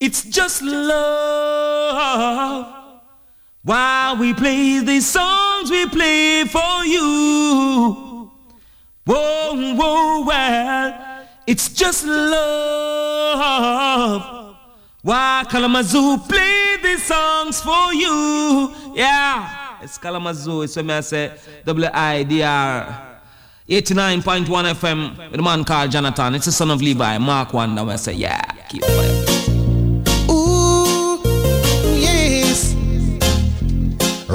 It's just love. While we play these songs, we play for you. Whoa, whoa, well, it's just love. Why Kalamazoo play these songs for you? Yeah, it's Kalamazoo. It's when I say W I D R. 89.1 FM with a man called Jonathon. It's the son of Levi, Mark Wonder. I say, yeah, keep it.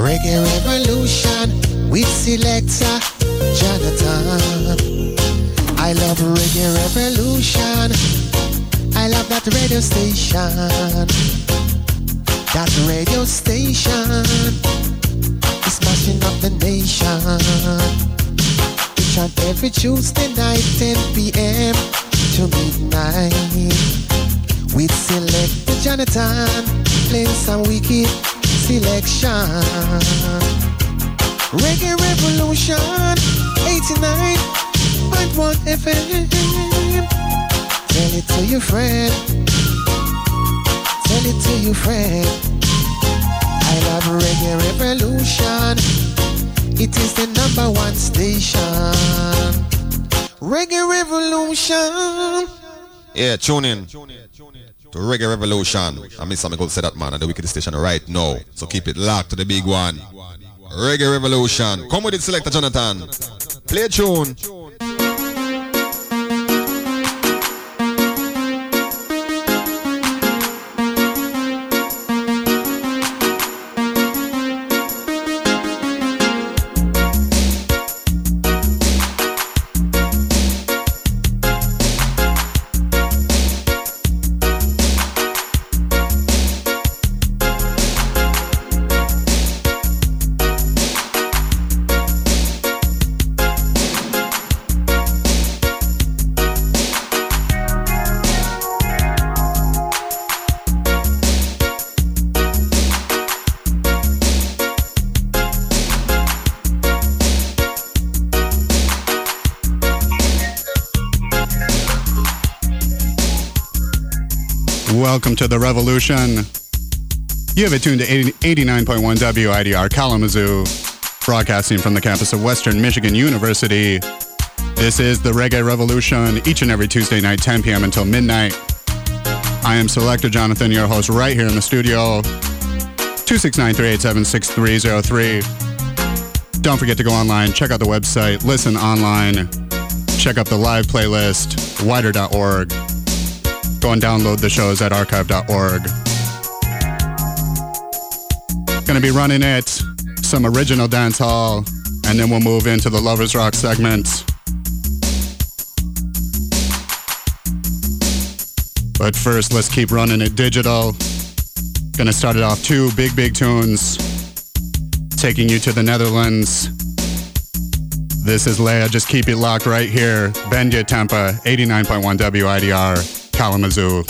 Reggae Revolution with selector Jonathon. I love Reggae Revolution. I love that radio station. That radio station is smashing up the nation. Each and every Tuesday night, 10 p.m. to midnight. With selector Jonathon playing some wicked selection. Reggae Revolution 89.1 FM. Tell it to your friend. Tell it to your friend. I love Reggae Revolution. It is the number one station. Reggae Revolution. Yeah, tune in to Reggae Revolution. I miss something called say that man at the Wicked Station right now. So keep it locked to the big one. Reggae Revolution. Come with it, Selector Jonathon. Play a tune. Welcome to the revolution. You have it tuned to 89.1 WIDR Kalamazoo, broadcasting from the campus of Western Michigan University. This is the Reggae Revolution, each and every Tuesday night, 10 p.m. until midnight. I am Selector Jonathon, your host, right here in the studio. 269-387-6303. Don't forget to go online, check out the website, listen online, check out the live playlist, widr.org. Go and download the shows at archive.org. Gonna be running it, some original dance hall, and then we'll move into the Lovers Rock segment. But first, let's keep running it digital. Gonna start it off two big, big tunes, taking you to the Netherlands. This is Leah. Just keep it locked right here. Bend your Temper, 89.1 WIDR. Kalamazoo.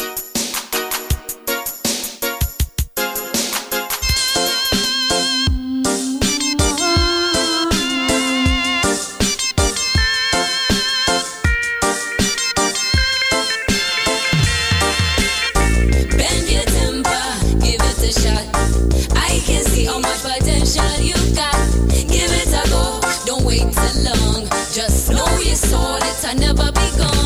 Just know you saw it, a shot. I can see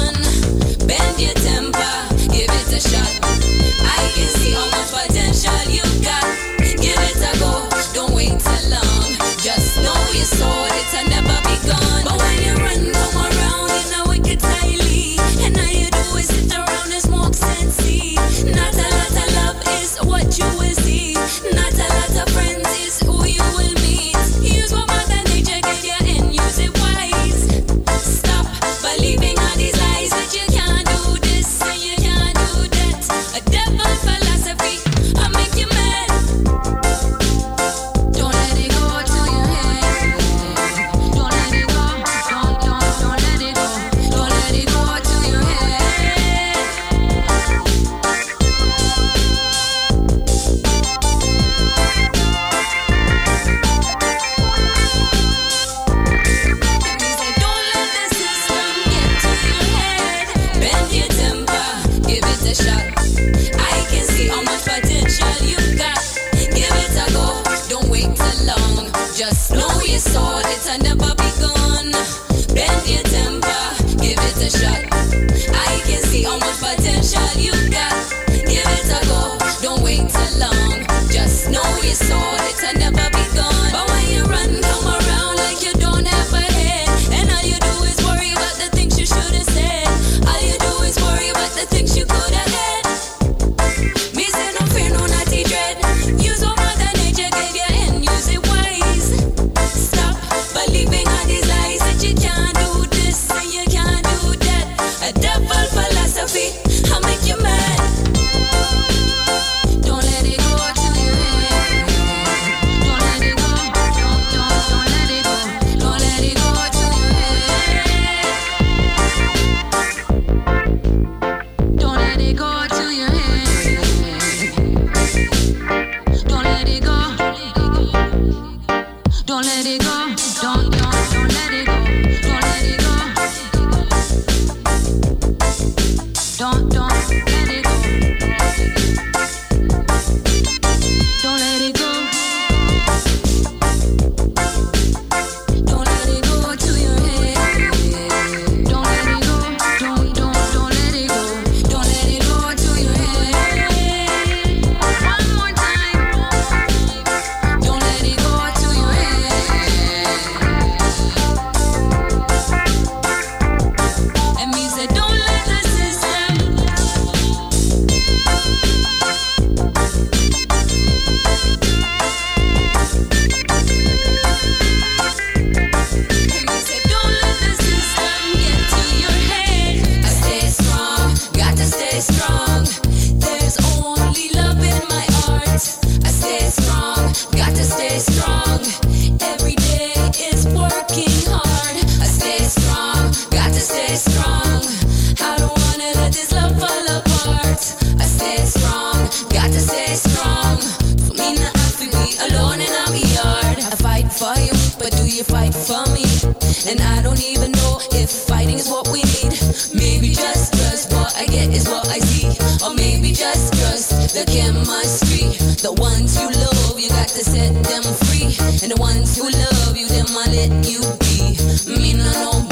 who love you, them I let you be. Me no know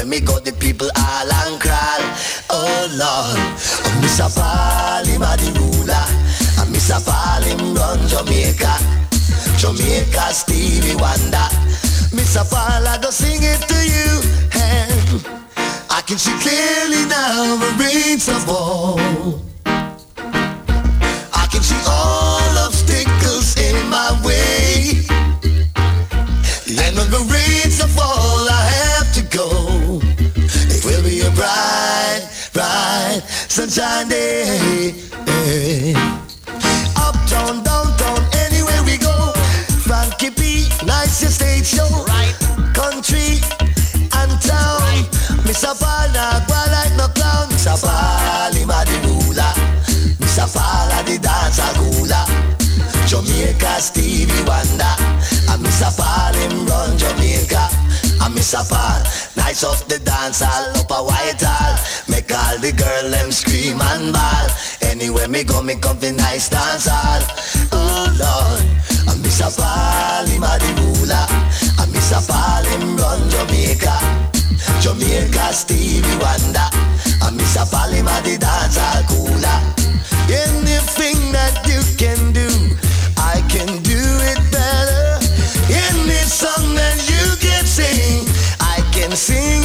when me got the people all and crawl. Oh Lord, oh, Mr. Palim a the ruler, and Mr. Palim run Jamaica. Jamaica Stevie Wonder. Mr. Paul, I go sing it to you. And I can see clearly now the rain's above. Your stage show, right? Country and town. Right. Mr. Paul not go like no clown. Mr. Paul him a the ruler. Mr. Paul a the dancer. Jamaica Stevie Wonder. And Mr. Paul him run Jamaica. And Mr. Paul nice off the dance hall up a white hall. Make all the girl them scream and ball. Anywhere me go, me come to nice dance hall a Paul, him a the ruler. I miss a Paul, him run Jamaica. Jamaica Stevie Wonder. I miss a Paul, him a the dance cooler. Anything that you can do, I can do it better. Any song that you can sing, I can sing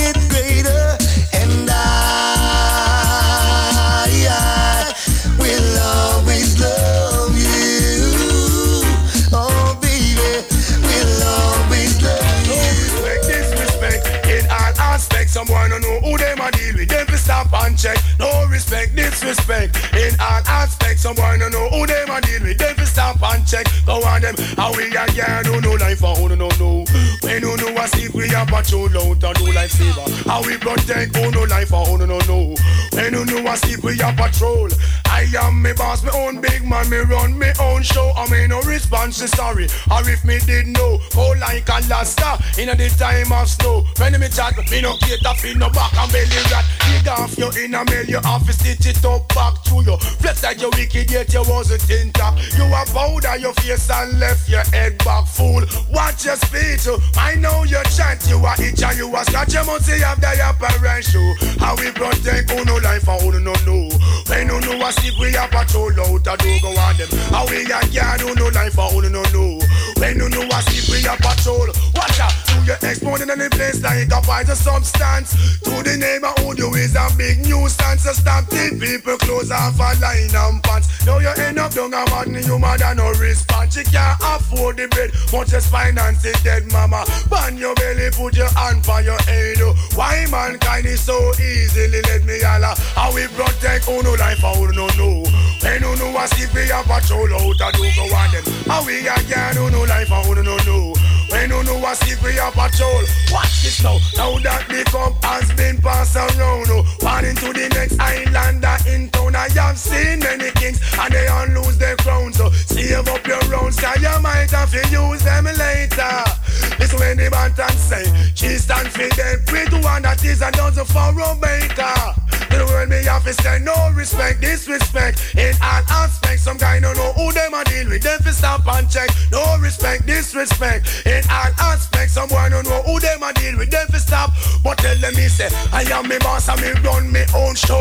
stop and check. No respect, disrespect in all aspects. Someone don't know who them a deal with. Them stop and check. Go on them. How we a girl do no life for who no know. When you know a sleep, we a patrol out and do lifesaver. How we protect who oh, no life for who no know. When you know a sleep, we a patrol. I am me boss, me own big man, me run me own show. I mean no response to sorry. Or if me did know, go like a lasta in the time of snow. When me chat, me no cater fi no back and belly rat. Dig off your inner mail, you have to stitch it up back to you. Flex like you wicked yet you wasn't intact. You a powder your face and left your head back full. Watch your speech, I know you chant, you a itch and you a scratch. You must say have the apparent show. How we protect who no life and who no know. When you know a sleep, we a patrol out a do go on them. How we a guard who no life and who no know. When you know a sleep, we a patrol. Watch out, do you exploding in the place like a poison substance? To the neighborhood, you is a big nuisance. So stop the people close off a line and pants. Now you end up down a man, you mother no response. You can't afford the bread, much as finance is dead, mama. Ban your belly, put your hand for your head. Why mankind is so easily let me holla? How we protect who no life who no know. When know a sleep, we a patrol out a do go on them. How we a girl who life who no know. When you know a we a patrol. Watch this now. Now that the cup has been passed around. Oh, one into the next islander in town. I have seen many kings and they all lose their crown. So save up your rounds, cause you might have to use them later. This when the bantam say, she stand for them. Pray to one that is and doesn't for Romaker. The world me have to say no respect, disrespect in all aspects. Some guy don't know who them a deal with. Them fi stop and check. No respect, disrespect in all aspects. Some boy don't know who them a deal with. Them fi stop, but tell them me say I am me boss and me run me own show.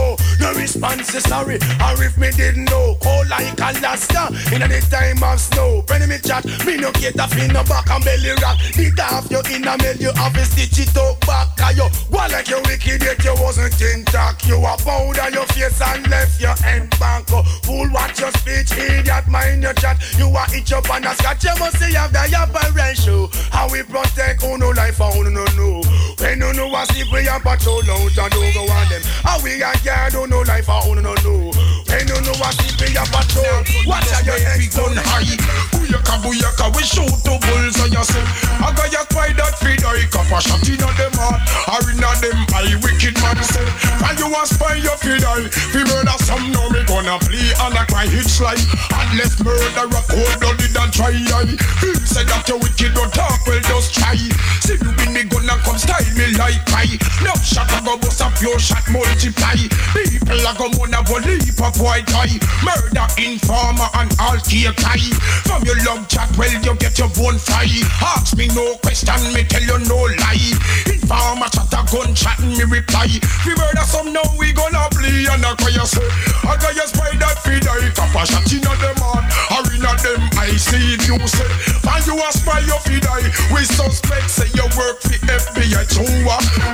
Response is sorry, or if me didn't know, cold like Alaska in the time of snow. When me chat, me no get a fin no back and belly rock. Dig off your inner mail, you have to stitch it up back. Cause you go like you wicked yet you wasn't intact. You a powder your face and left your end back. Oh, Fool, watch your speech, idiot, mind your chat. You a itch up and a scratch. You must say have the apparent show. How we protect who no life and who no know. When you know a sleep, we a patrol out and don't go on them. How we a guard who no life and who no know. When you know a sleep, we a patrol. Watch how your ex gun high. Booyaka booyaka we shoot to bulls and you say. I got ya quiet that feed I cup a shot in them heart. Or in a them eye wicked man say. And you a spy your feed I Fi murder some now me gonna play and I cry hitch like. Unless murder a cold blooded and try I Feel say that you wicked don't talk? Well just try. See you win me gonna come style me like I. No shot a go bust a pure shot multiply. People a go wanna go leap of white eye Murder informer and all key tie From your love chat well you get your bone fry Ask me no question me tell you no lie. Informer chat a gun chat me reply. We murder some now we gonna play and a cry you say I got your that feed I top a shot in a them heart. Or in a them I see you say And you a spy your feed I We suspect say you work for FBI too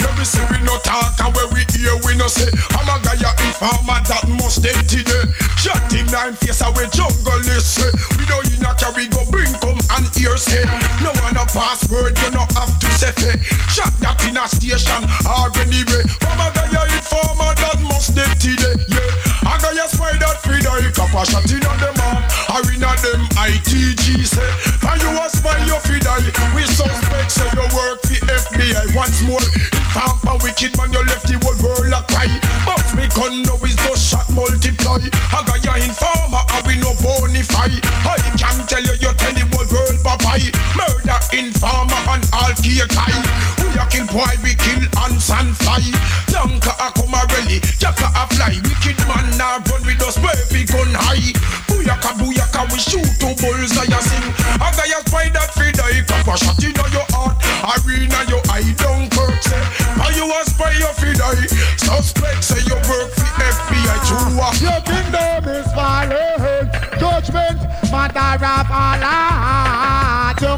Let me say we no talk and where we hear we no say I'm a guy a informer that must dead today Shot him nine face away jungle is We know you not carry go bring come and hear say. No one a password you no have to say fe. Shot that in a station or anyway I'm a guy informer that must dead today Yeah I your spy that feed I cap a shot in a them arm Or in a them ITG say And you a spy your feed I We suspect say you work for FBI once more. Inform for wicked man you left the whole world a cry. But me gun now is just shot multiply. I got your informer and we no bonify. I can tell you you tell the bye Murder informer and all key tie We a kill boy, we kill ants and fly. Yanka a come a rally, yaka a fly. Wicked man now run with us, baby gun high. Booyaka, booyaka, we shoot two bulls, I sing. A guy a spy that feed die, cap a shot in your heart. Arena, your eye Kirk say. Are you a spy, you feed die? Suspect say you work for FBI, true. Your kingdom is falling, judgment, mother of Allah.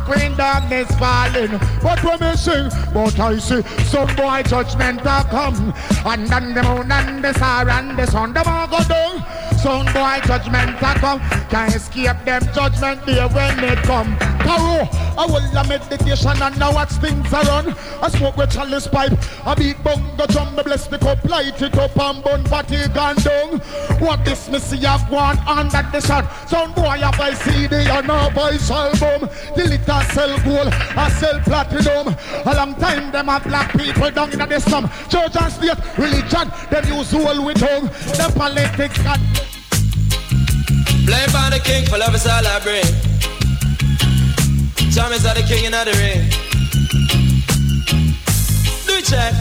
Your kingdom is falling, but when we sing, but I see some boy judgment a come, and then the moon and the star and the sun, them all go down. Some boy judgment a come, can't escape them judgment day when they come. Taro, I will a meditation and now watch things are run. I smoke with chalice pipe, I beat bongo drum, me bless the cup, light it up and burn party gone down. What this me see have gone under the sun. Some boy have I CD and now buy album. The little sell gold, I sell platinum. A long time them have black people down in the slum. Church and state, religion, them use all with tongue. The politics got Play for the king, for love is all I bring. Time is the king in the ring. Do check.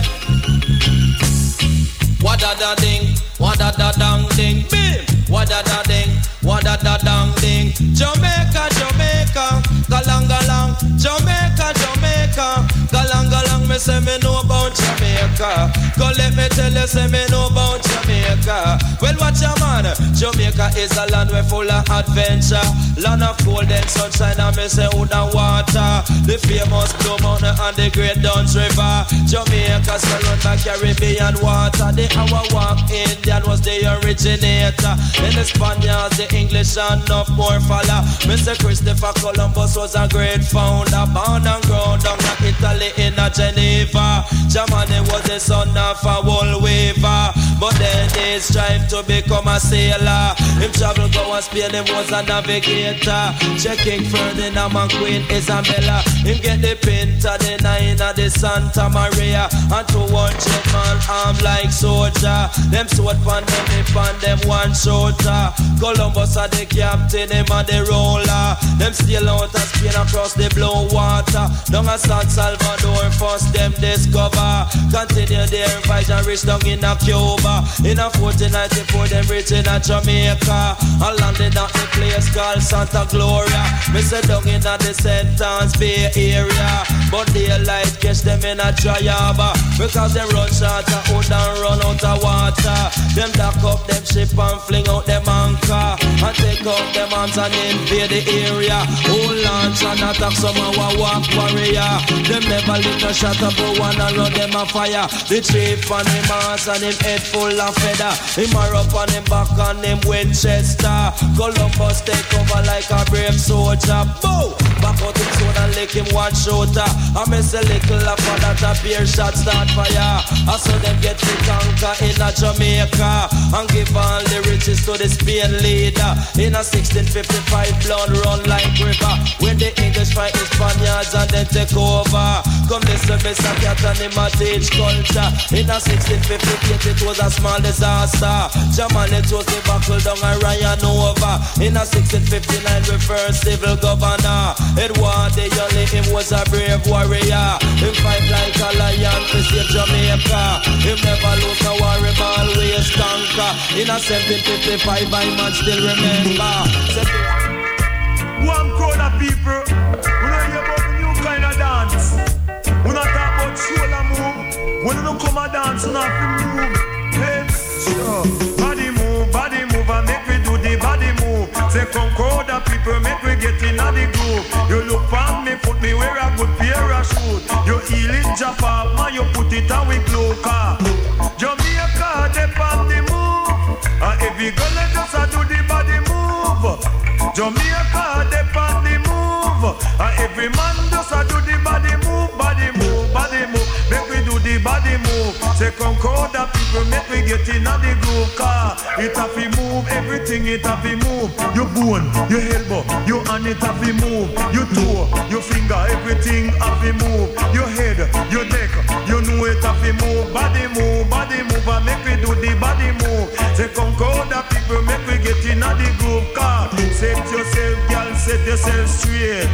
What da da ding, what da da dang ding, bim. What da ding, what da da dang ding. Jamaica, Jamaica, galang galang. Jamaica, Jamaica, galang galang. Me say me know about Jamaica. Go let me tell you, say me know about Jamaica. Well, watch your man. Jamaica is a land where full of adventure, land of golden sunshine and me say wood and water. The famous Blue Mountain and the Great Dunn's River. Jamaica surrounded by Caribbean water. The Arawak Indian was the originator. Then the Spaniards, the English and enough more follow. Mr. Christopher Columbus was a great founder, born and grown down in Italy in a Geneva. Germany was the son of a wool weaver, but then he strive to become a sailor. Him travel go and Spain, him was a navigator. Checking Ferdinand and Queen Isabella. Him get the Pinta, the nine of the Santa Maria, and to one man arm like soldier. Them sword pan them hip and them one shoulder. Columbus are the captain, him and the roller. Them still out of Spain across the blue water. Down a San Salvador, first them discover. Continue their fight and reach down in a Cuba. In a 1494, them reach in a Jamaica. And landed at the place called Santa Gloria. Me say down in a the St. Ann's Bay area. But daylight catch them in a Triaba. Because them run short of wood and run out of water. Them dock up them ship and fling out them anchor. And take out them arms and invade the area. Who launch and attack some of Arawak warrior. Them never lick a shot up one and run them a fire. The chief and him ass and him head full of feather. Him are up on him back and him Winchester. Columbus take over like a brave soldier. Boom! Back out him sword and lick him one shooter. I miss a little of that a beer shot start fire. I saw them get the conquer in a Jamaica and give all the riches to the Spain leader. In a 1655 blood run like river. When the English fight the Spaniards and then take over. Come listen, Mr. Cat and him a teach culture. In a 1658 it was a small disaster. Germany chose the buckle down and Ryan over. In a 1659 we first civil governor. Edward the only him was a brave warrior. Him fight like a lion to save Jamaica. Him never lose no war, him always conquer. In a 1755 I man still remember. One crowd of people, we don't hear about the new kind of dance. We not talk about shoulder move. When you come a dance, you not feel. Make we get in the groove. You look for me, put me wear a good pair of shoes. You heel it, off, man, you put it on with glue car. Jamaica, they on the move. And every girl us a do the body move. Jamaica, they on the move. And every man does a do the body move, body move, body move. Make we do the body move. Say come crowd of people, make we get in the groove car. It have to move, everything it have to move. Your bone, your elbow, your hand it have to move. Your toe, your finger, everything have to move. Your head, your neck, you know it have to move. Body move, body move, and make we do the body move. Say come crowd of people, make we get in the groove car. Set yourself, girl, set yourself straight.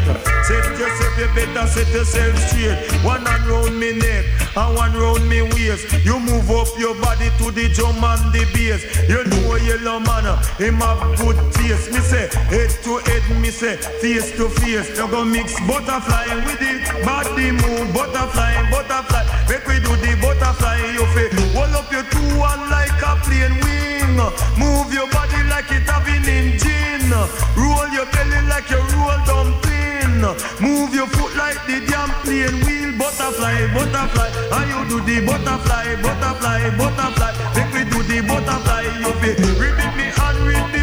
Set yourself, you better set yourself straight. One hand round me neck and one round me waist. You move up your body to the drum and the bass. You know a Yellowman, him have good taste. Me say head to head, me say face to face. You go mix butterfly with it, body move butterfly, butterfly. Make we do the butterfly. You feel hold up your two one like a plane wing. Move your body like it having engine. Roll your belly like you roll dumpling. Move your foot like the damn plane wheel. Butterfly, butterfly. And you do the butterfly, butterfly, butterfly. Make me do the butterfly. You feel ribbit me hand, ribbit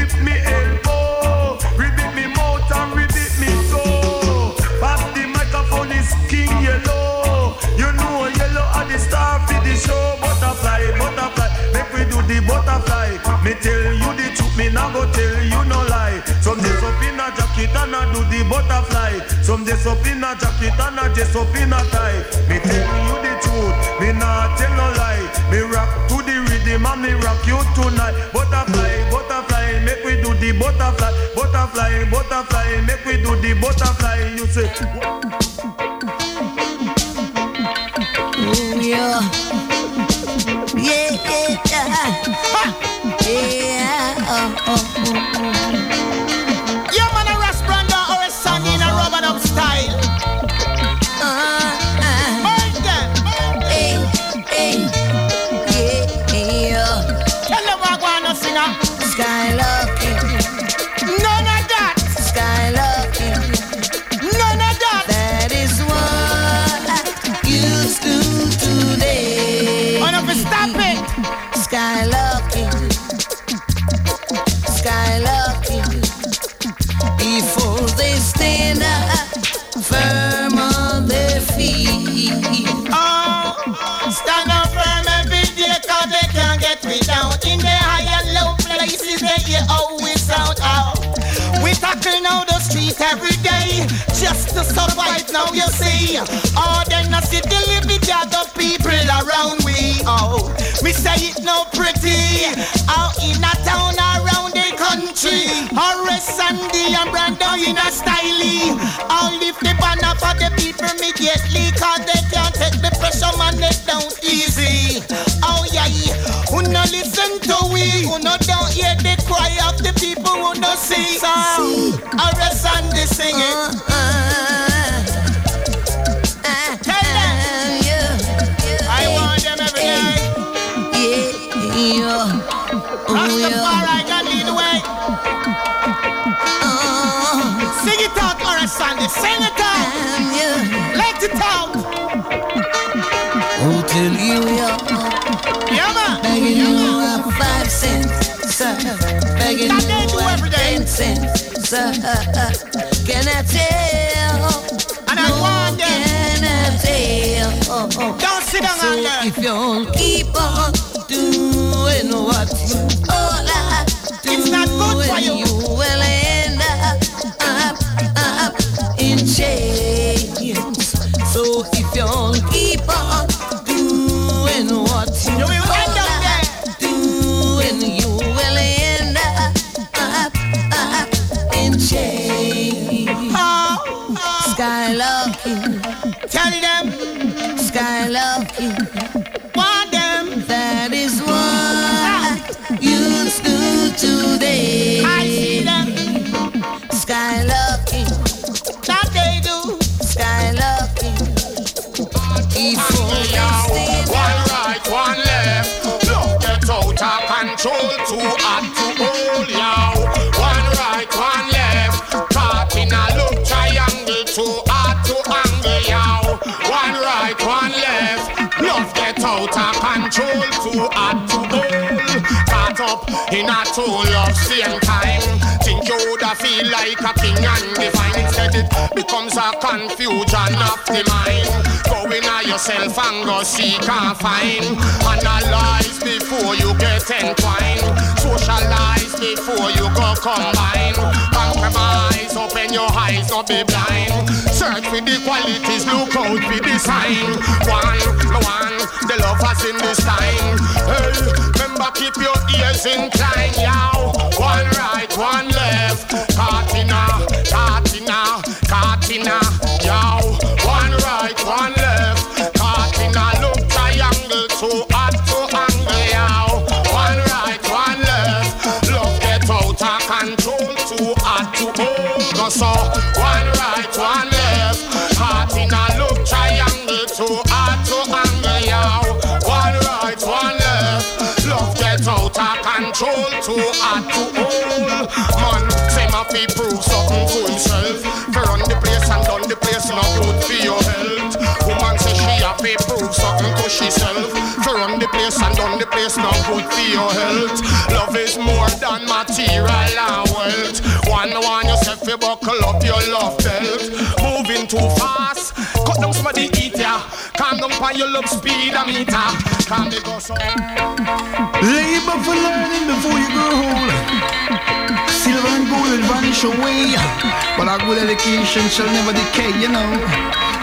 butterfly. Some days up in a jacket and I just up in a tie. Me tell you the truth, me nah tell no lie. Me rock to the rhythm and me rock you tonight. Butterfly, butterfly, make we do the butterfly. Butterfly, butterfly, make we do the butterfly. You say. Ooh, yeah. Yeah, yeah, yeah. Yeah, oh, oh, oh. oh. Now you see. Oh, then I see the living other people around we. Oh, we say it no pretty. Out in a town around the country. Horace Andy and Brando in a style. I'll lift the banner for the people immediately cause they can't take the pressure man let down easy. Oh yeah, who no listen to we, who no don't hear the cry of the people who no see. So, Horace Andy singing. Tell uh, uh. Sandy. Sing it out. Let it out. Who tell you you're Yeah, man. begging you a five cents, sir? Begging That you a every day. ten cents, sir? Can I tell? And I want them. Can I tell? Don't sit down So if you'll keep on doing what you to angle, yow. One right, one left. Love get out of control. Too hot to hold. Caught up in a two love same time. Feel like a king and divine. Instead it becomes a confusion of the mind. Go in yourself and go seek and find. Analyze before you get entwined. Socialize before you go combine. Compromise, open your eyes, don't be blind. Search for the qualities, look out for the sign. One, one, the lovers in this time. Hey, remember keep your ears inclined, yow. One right, one left. Katina, Katina, Katina. Something to. For run the place and done the place, not good for your health. Love is more than material and wealth. One one yourself, you buckle up your love belt. Moving too fast, cut down some of the heat, yeah. Calm down for your love speed and meter. Calm me go so. Labor for learning before you grow old. Silver and gold will vanish away, but a good education shall never decay, you know.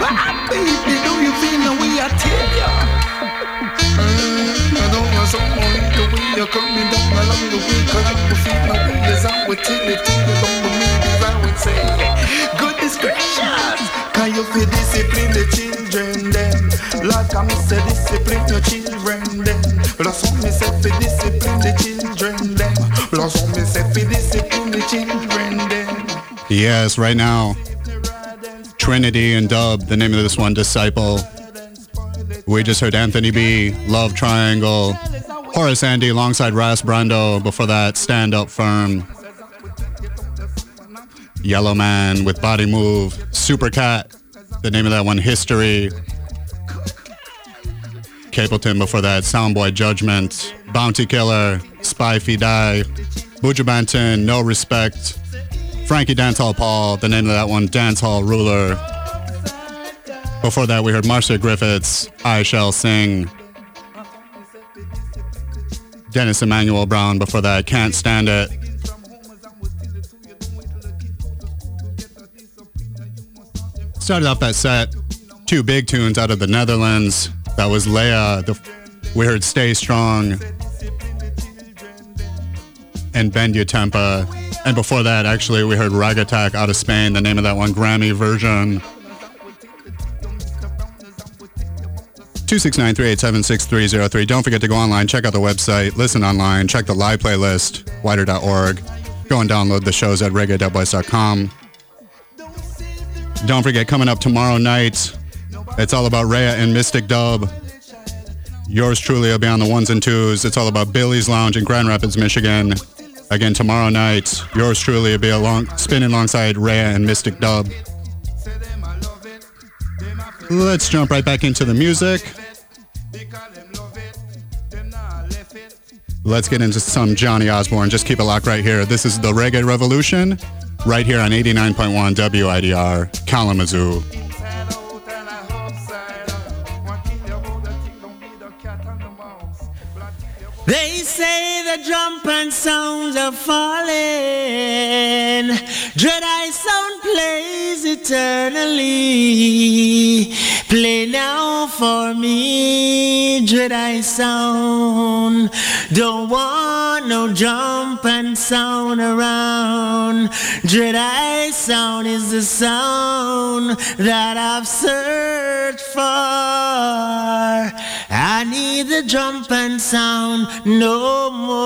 Ah, baby, do you feel the way I tell ya? The way you're coming down along the way, cause I can feel the way as I would tell it to you, don't believe as I would say. Goodness gracious, can you feel discipline the children then? Like I say, discipline your children then. Plus, me say, for discipline the children then. Plus, me say, for discipline the children then. Yes, right now. Trinity and Dub, the name of this one, Disciple. We just heard Anthony B, Love Triangle, Horace Andy alongside Ras Brando. Before that, Stand Up Firm. Yellowman with Body Move. Super Cat, the name of that one, History. Capleton before that, Soundboy Judgment. Bounty Killer, Spy Fi Die. Buju Banton, No Respect. Frankie Dancehall Paul, the name of that one, Dancehall Ruler. Before that, we heard Marcia Griffiths, I Shall Sing. Dennis Emmanuel Brown, before that, Can't Stand It. Started off that set, two big tunes out of the Netherlands. That was Leah. The, we heard Stay Strong and Bend Your Temper. And before that, actually, we heard Raggattack out of Spain, the name of that one, Grammy version. 269-387-6303. Don't forget to go online, check out the website, listen online, check the live playlist, widr.org. Go and download the shows at reggae.boys.com. Don't forget, coming up tomorrow night, it's all about Rhea and Mystic Dub. Yours truly will be on the ones and twos. It's all about Billy's Lounge in Grand Rapids, Michigan. Again, tomorrow night, yours truly will be along, spinning alongside Rhea and Mystic Dub. Let's jump right back into the music. Let's get into some Johnny Osbourne. Just keep it locked right here. This is the Reggae Revolution, right here on 89.1 WIDR, Kalamazoo. The trumpet sounds are falling. Dread eye sound plays eternally. Play now for me, dread eye sound. Don't want no jump and sound around. Dread eye sound is the sound that I've searched for. I need the jump and sound no more,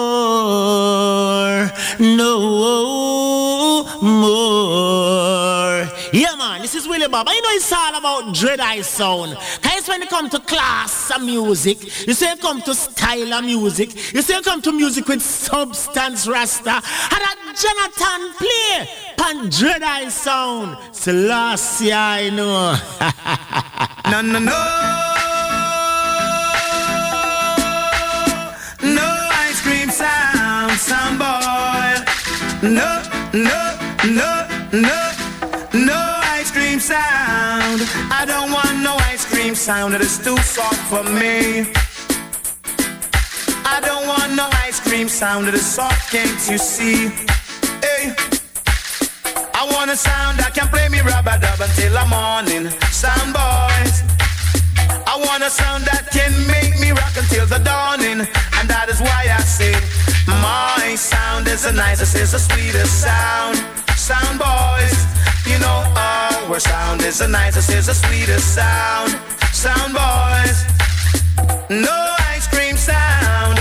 no more. Yeah, man, this is Willie Bob. I know it's all about dread eye sound. Cause when it come to class of music, you say it come to style of music, you say it come to music with substance rasta, and that Jonathon play pan dread eye sound. Selassie, I know. no, no, no. No sound boy. No, no, no, no, no ice cream sound. I don't want no ice cream sound, it is too soft for me. I don't want no ice cream sound, it is soft, can't you see? Hey. I want a sound that can play me rubber dub until the morning. Sound boys. I want a sound that can make me rock until the dawning. And that is why I say, my sound is the nicest, is the sweetest sound. Sound boys, you know our sound is the nicest, is the sweetest sound. Sound boys, no ice cream sound,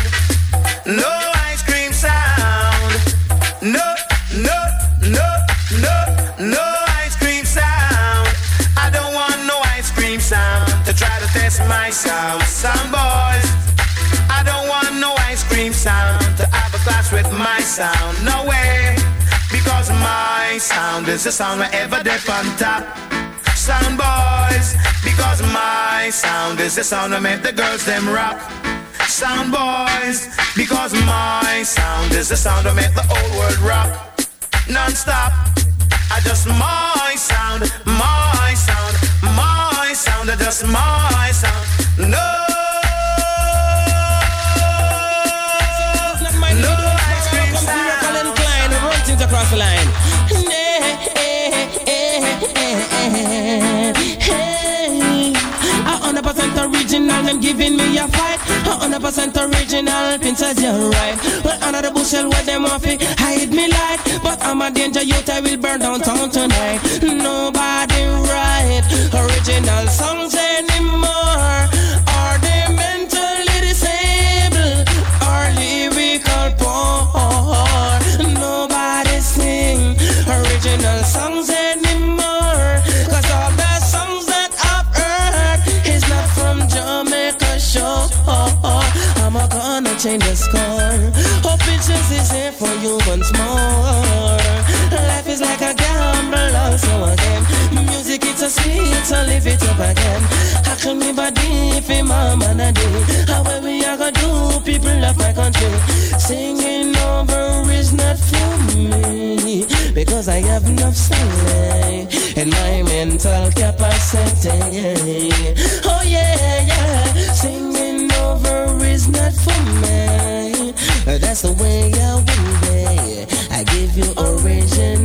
no ice cream sound, no, my sound. Sound boys, I don't want no ice cream sound to have a clash with my sound. No way, because my sound is the sound wherever they on top. Sound boys, because my sound is the sound that make the girls them rock. Sound boys, because my sound is the sound that make the whole world rock. Non-stop, I just my sound, my sound, my sound, just my sound. No. No ice cream sound. Klein, run things across the line. A hundred percent original, them giving me a fight. A hundred percent original, Princess, you're right. Well, under the bushel where them off it, hide me light. But I'm a danger youth, I will burn down town tonight. Nobody right, original songs anymore. Change the score. Hope it just is here for you once more. Life is like a gamble, so again. Music it's a sweet, so live it up again. How can me body if my man a day? How we are gonna do? People of my country singing over is not for me because I have enough say in my mental capacity. Oh yeah, yeah, singing over is not for me. That's the way I will be. I give you original.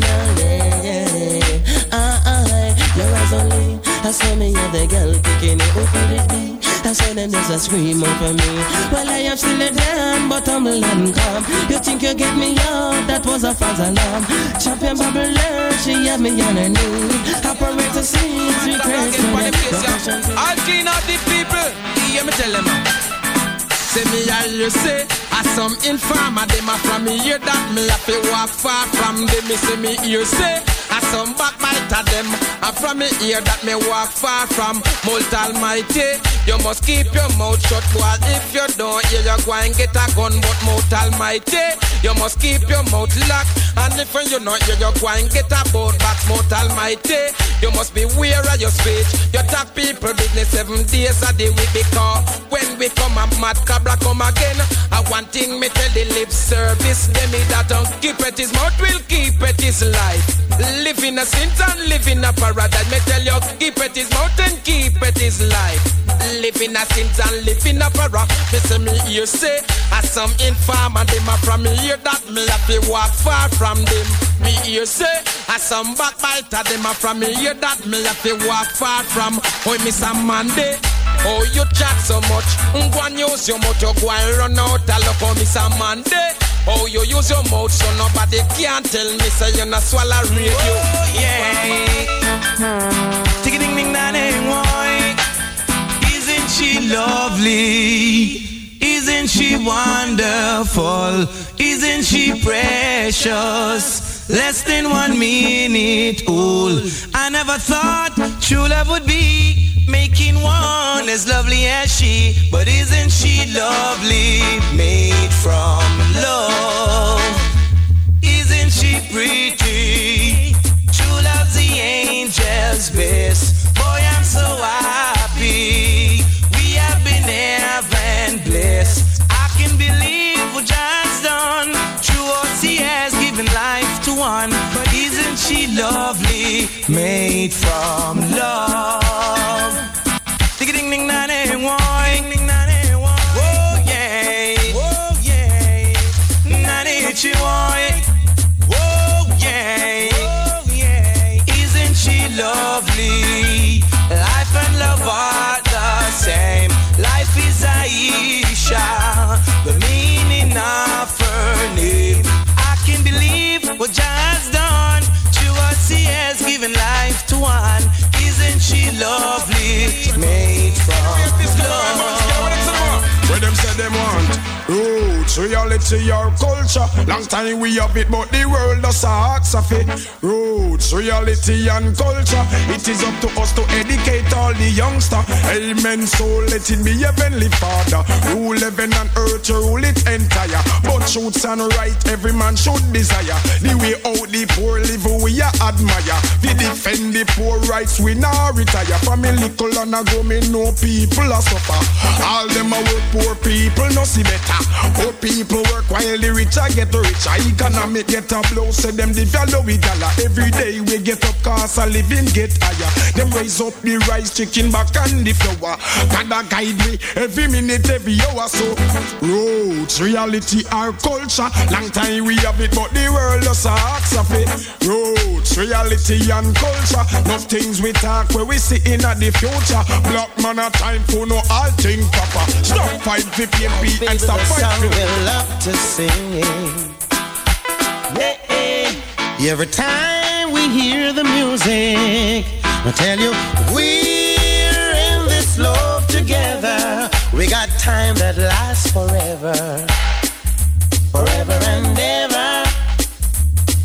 Uh, uh, your eyes only. I saw me other girl picking it up with it be. I saw them there's a scream over me. Well, I am still a damn, but I'm land calm. You think you get me out? That was a false alarm. Champion Babylon, she had me on her knee. Operator scenes, regrets. I'll clean out the people. Hear me tell them. Say me all you say As some informer Them a from me hear that Me have to walk far from them. Me say me hear say As some backbiter them A from me hear that me walk far from. Most almighty You must keep your mouth shut Boy. If you don't hear you go and get a gun But most almighty. You must keep your mouth locked. And if you're not hear you go and get a boat But most almighty. You must be aware of your speech. You talk people business seven days a the week Because when we come a Mad Cobra come again. I one thing me tell the lip service. Them that don't keep it his mouth will keep it his life. Live in a sin and live in a paradise. Me tell you keep it his mouth and keep it his life Live in a sins and live in a paradise Me say me hear say As some informer them a from me hear that Me have to walk far from them Me hear say As some backbiter them a from me hear that Me have to walk far from Oh Miss Monday Oh, you chat so much. Go and use your mouth, you go and run out. I look on Miss Monday. Oh, you use your mouth so nobody can tell me say you not swallow radio. Oh, yeah. Tick lovely? Isn't she wonderful? Isn't she precious? Less than one minute old. I never thought true love would be making one as lovely as she. But isn't she lovely? Made from love. Isn't she pretty? True love's the angel's best. Boy, I'm so happy. Believe what Jah's done. True he has given life to one. But isn't she lovely? Made from love. Ding ding ding na ding why? Oh yeah. Oh yeah. Oh yeah. Isn't she lovely? Life and love are the same. Life is Aisha, the meaning of her name. I can believe what Jah has done. To us, He has given life to one. Isn't she lovely? Made from love. Where them say them want roots reality, or culture. Long time we have it, but the world does ask of it. Roots, reality, and culture. It is up to us to educate all the youngster. Amen. So let it be heavenly Father. Rule heaven and earth, rule it entire. But truths and right, every man should desire. The way out the poor live, we admire. We defend the poor rights, we now retire. From a little and a go, me know people are suffer. All them a work, poor people no see better. Poor people work while the rich I get richer. Economic get a blow, so them the value we dollar. Every day we get up, cost a living get higher. Them raise up the rice, chicken back and the flour. God guide me every minute, every hour. So roots, reality, our culture. Long time we have it, but the world just asks of it. Roots, reality and culture. No things we talk where we see in the future. Black man a time for no all thing proper. Stop fight for PNP and stop fight song for we love to sing. Yeah. Every time we hear the music, I tell you, we're in this love together. We got time that lasts forever, forever and ever.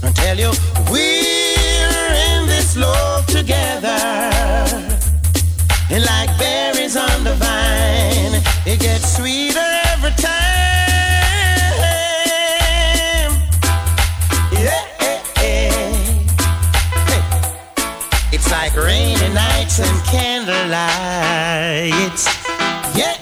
I tell you, we're in this love together. And like berries on the vine, it gets candlelight. Yeah.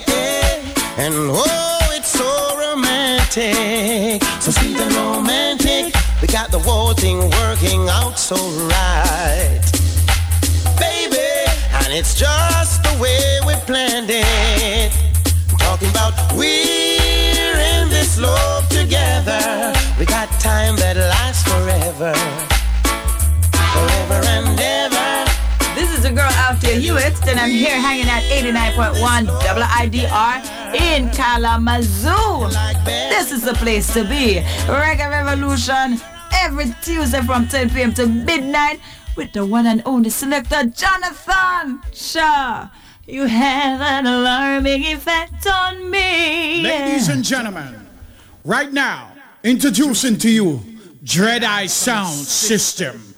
And oh, it's so romantic. So sweet and romantic. We got the whole thing working out so right baby. And it's just the way we planned it. Talking about we're in this love together. We got time that lasts forever. Forever and ever. A girl there, Hewitt, and I'm here hanging at 89.1 WIDR in Kalamazoo. This is the place to be. Reggae Revolution every Tuesday from 10 p.m. to midnight with the one and only selector Jonathon Shaw. You have an alarming effect on me. Ladies and gentlemen, right now, introducing to you Dread Eye Sound System.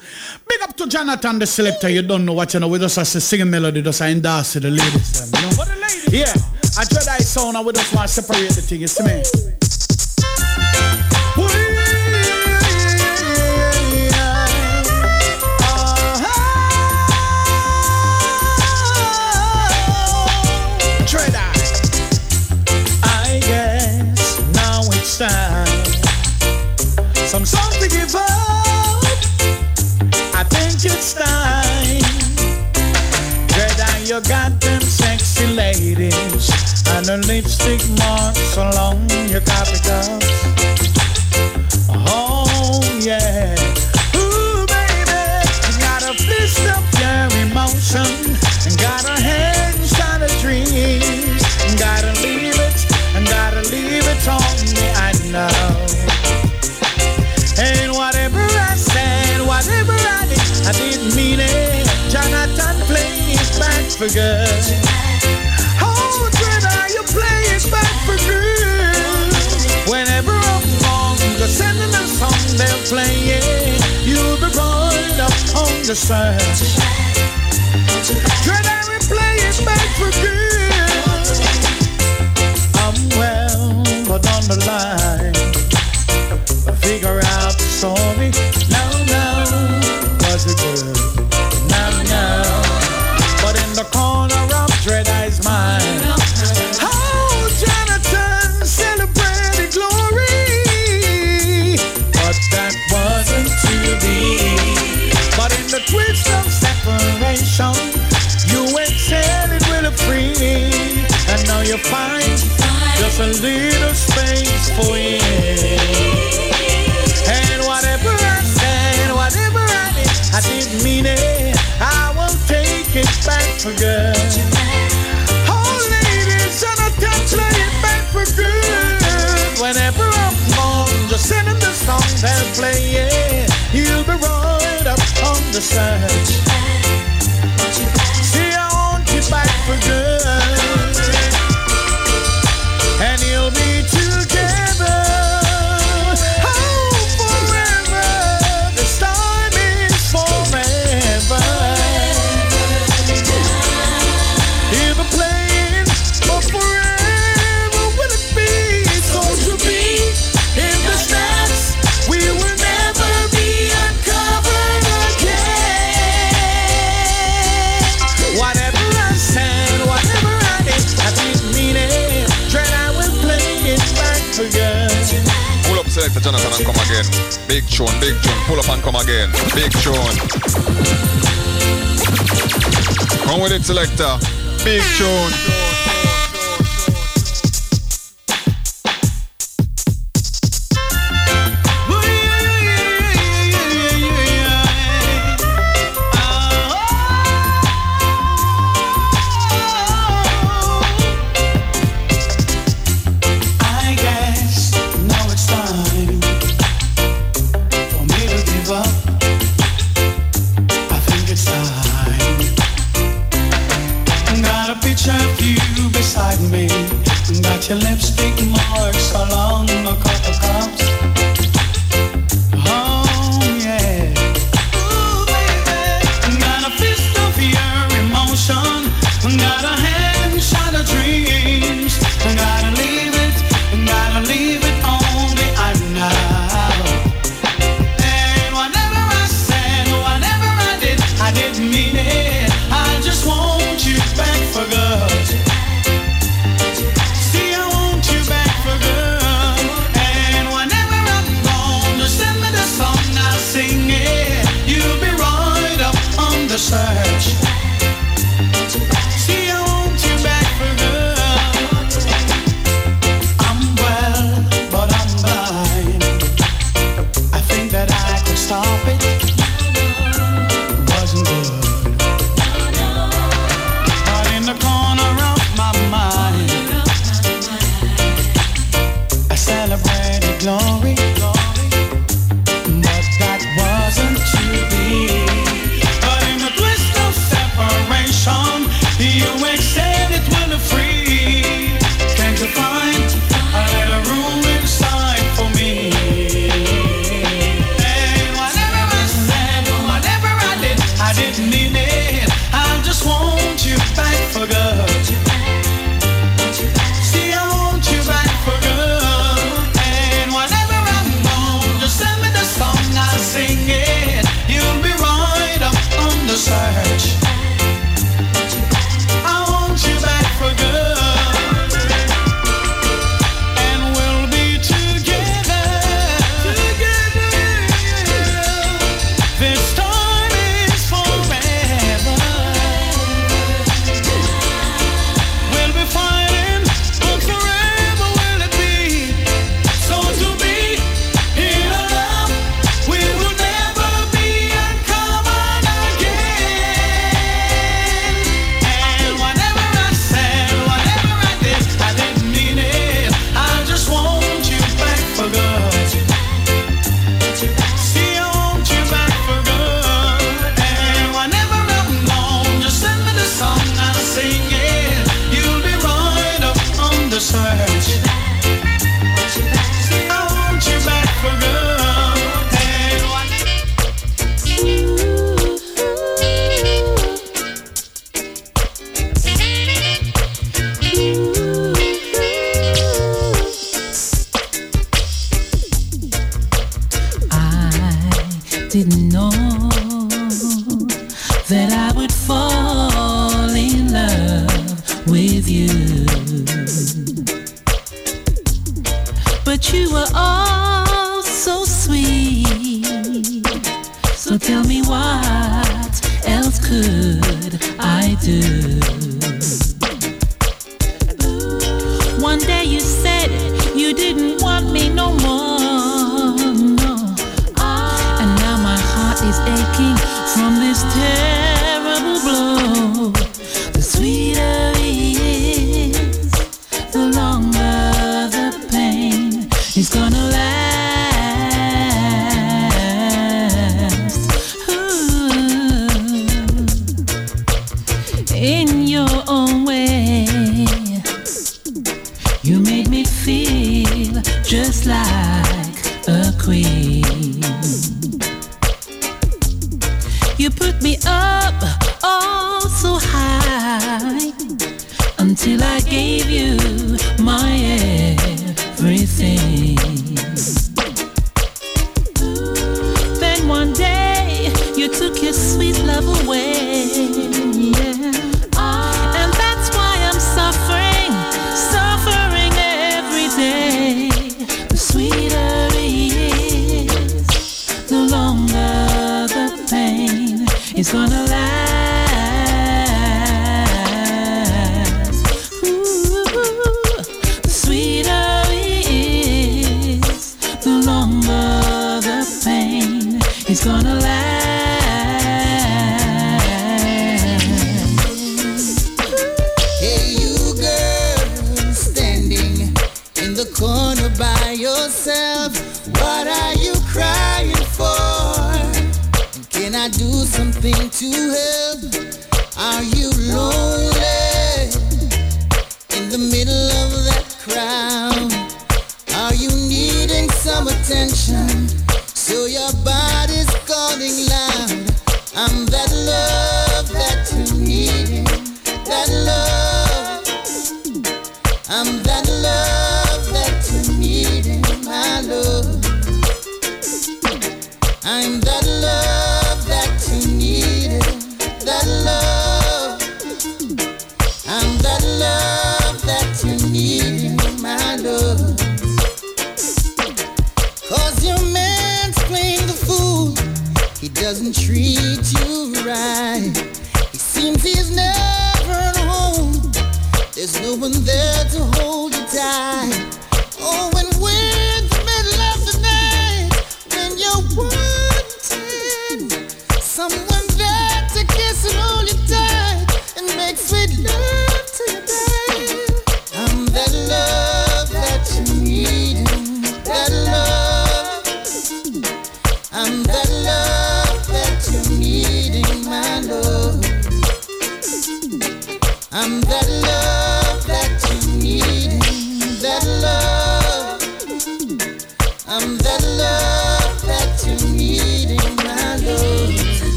Big up to Jonathon the selector. You don't know what you know. We just have to sing a melody, just endorse the ladies. Them, you know? Yeah, I Dread Eye Sound, and we just want to separate the thing. You see me? I guess now it's time. Some songs to give up. You got them sexy ladies. And her lipstick marks along your coffee cups. Oh, yeah. Plays back for. Dreader, you back for good. Whenever I'm wrong, song they'll play it. You'll be brought up on the search. Dreader, we play it back for good. I'm well, but on the line figure out the story. Just a little space for you. And whatever I said, whatever I did, I didn't mean it. I won't take it back for good. Oh, ladies, and I can play it back for good. Whenever I'm wrong, just send them the song they'll play it. You'll be right up on the search. See, I want you back for good. and come again. Big tune, big tune, pull up and come again. Big tune. Come with it, selector. Big tune.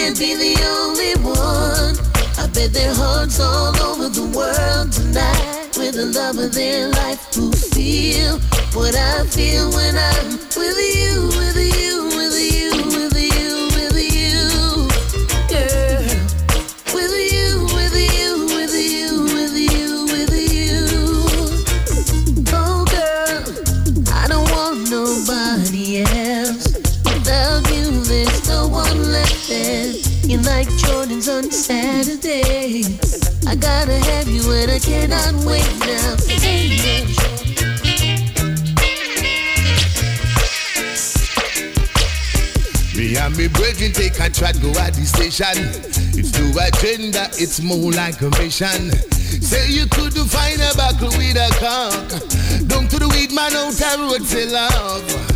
Can't be the only one. I bet their hearts all over the world tonight with the love of their life who feel what I feel when I'm with you, with you, cannot wait now. Me and me brethren take a trot go at the station. It's no agenda, it's more like a mission. Say you couldn't find a buckle with a cock. Down to the weed man out the road say love.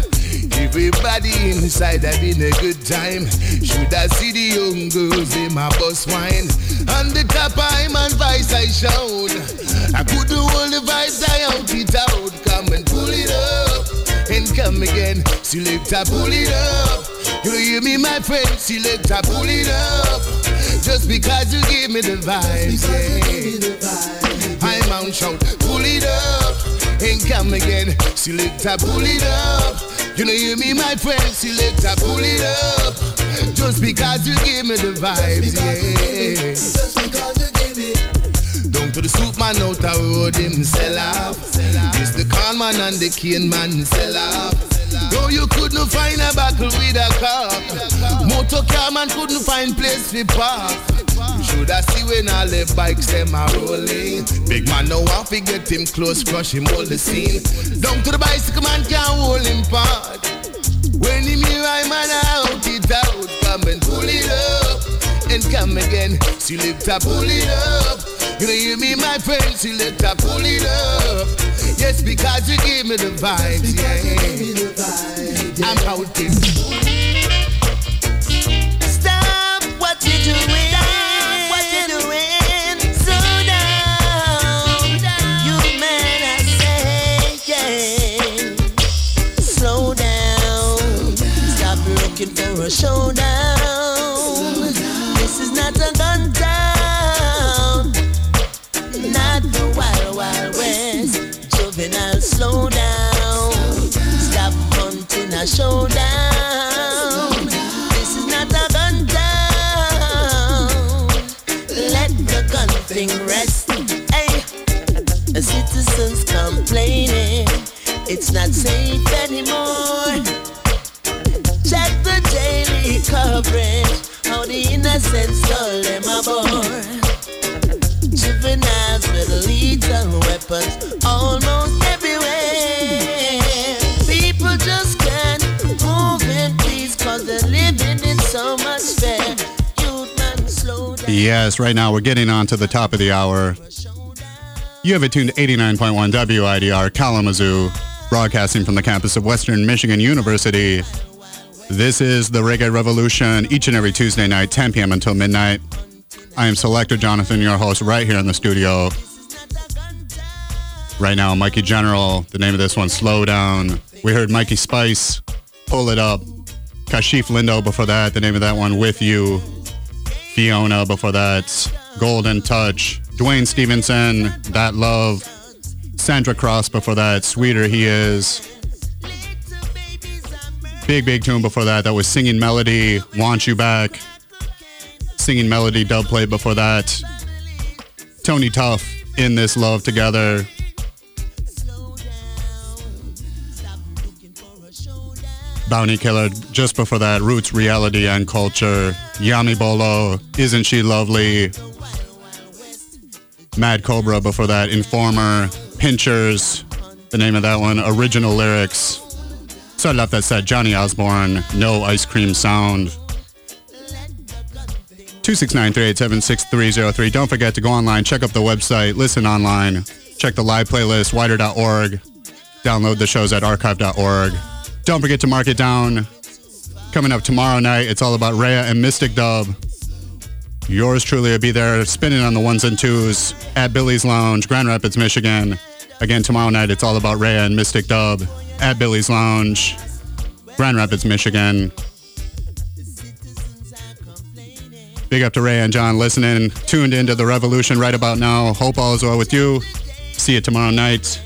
Everybody inside having a good time. Should I see the young girls in my bus wine? On the top I'm on vice I shout. I couldn't hold the vibes I out it out. Come and pull it up and come again. Selector pull it up. You hear me, my friend? Selector pull it up. Just because you give me the vibes, yeah. I'm on shout, pull it up and come again. Selector pull it up. You know, hear me, my friend? Selector pull it up. Just because you give me the vibes, yeah. Just because you give me. Down to the soup man out the road, him sell off. It's the con man and the cane man sell off. No, you couldn't find a buckle with a cock. Motor car man couldn't find place to park. Should have see when all the bikes them are rolling. Big man no want to get him close, crush him all the scene. Down to the bicycle man can't hold him part. When him hear I man out it out, come and pull it up and come again. Selector pull it up. You hear me, my friend. Selector pull it up. Yes, because you give me the vibes, yeah. I'm out there. Stop what you're doing. Stop what you're doing. Slow down. You man, I say, yeah. Slow down. Stop looking for a showdown. Showdown. This is not a gun town. Let the gun thing rest. Citizens complaining. It's not safe anymore. Check the daily coverage. How the innocent stole them. Juveniles with lethal weapons almost everywhere. Yes, right now we're getting on to the top of the hour. You have it tuned to 89.1 WIDR Kalamazoo, broadcasting from the campus of Western Michigan University. This is the Reggae Revolution each and every Tuesday night, 10 p.m. until midnight. I am Selector Jonathon, your host, right here in the studio. Right now, Mikey General, the name of this one, Slow Down. We heard Mikey Spice, Pull It Up. Kashief Lindo before that, the name of that one, With You. Fiona before that, Golden Touch. Duane Stephenson, That Love. Sandra Cross before that, Sweeter He Is. Big, big tune before that. That was Singing Melody, Want You Back. Singing Melody dub plate before that. Tony Tuff, In This Love Together. Bounty Killer just before that. Roots, Reality, and Culture. Yami Bolo, Isn't She Lovely? Mad Cobra before that. Informer, Pinchers, the name of that one. Original lyrics. Started off that set, Johnny Osbourne, No Ice Cream Sound. 269-387-6303. Don't forget to go online, check up the website, listen online, check the live playlist, widr.org, download the shows at archive.org. Don't forget to mark it down. Coming up tomorrow night, it's all about Rhea and Mystic Dub. Yours truly will be there spinning on the ones and twos at Billy's Lounge, Grand Rapids, Michigan. Again, tomorrow night, it's all about Rhea and Mystic Dub at Billy's Lounge, Grand Rapids, Michigan. Big up to Ray and John listening, tuned into the revolution right about now. Hope all is well with you. See you tomorrow night.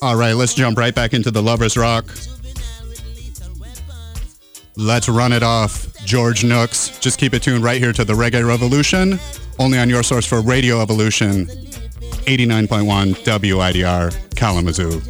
All right, let's jump right back into the Lover's Rock. Let's run it off, George Nooks. Just keep it tuned right here to the Reggae Revolution, only on your source for Radio Evolution, 89.1 WIDR, Kalamazoo.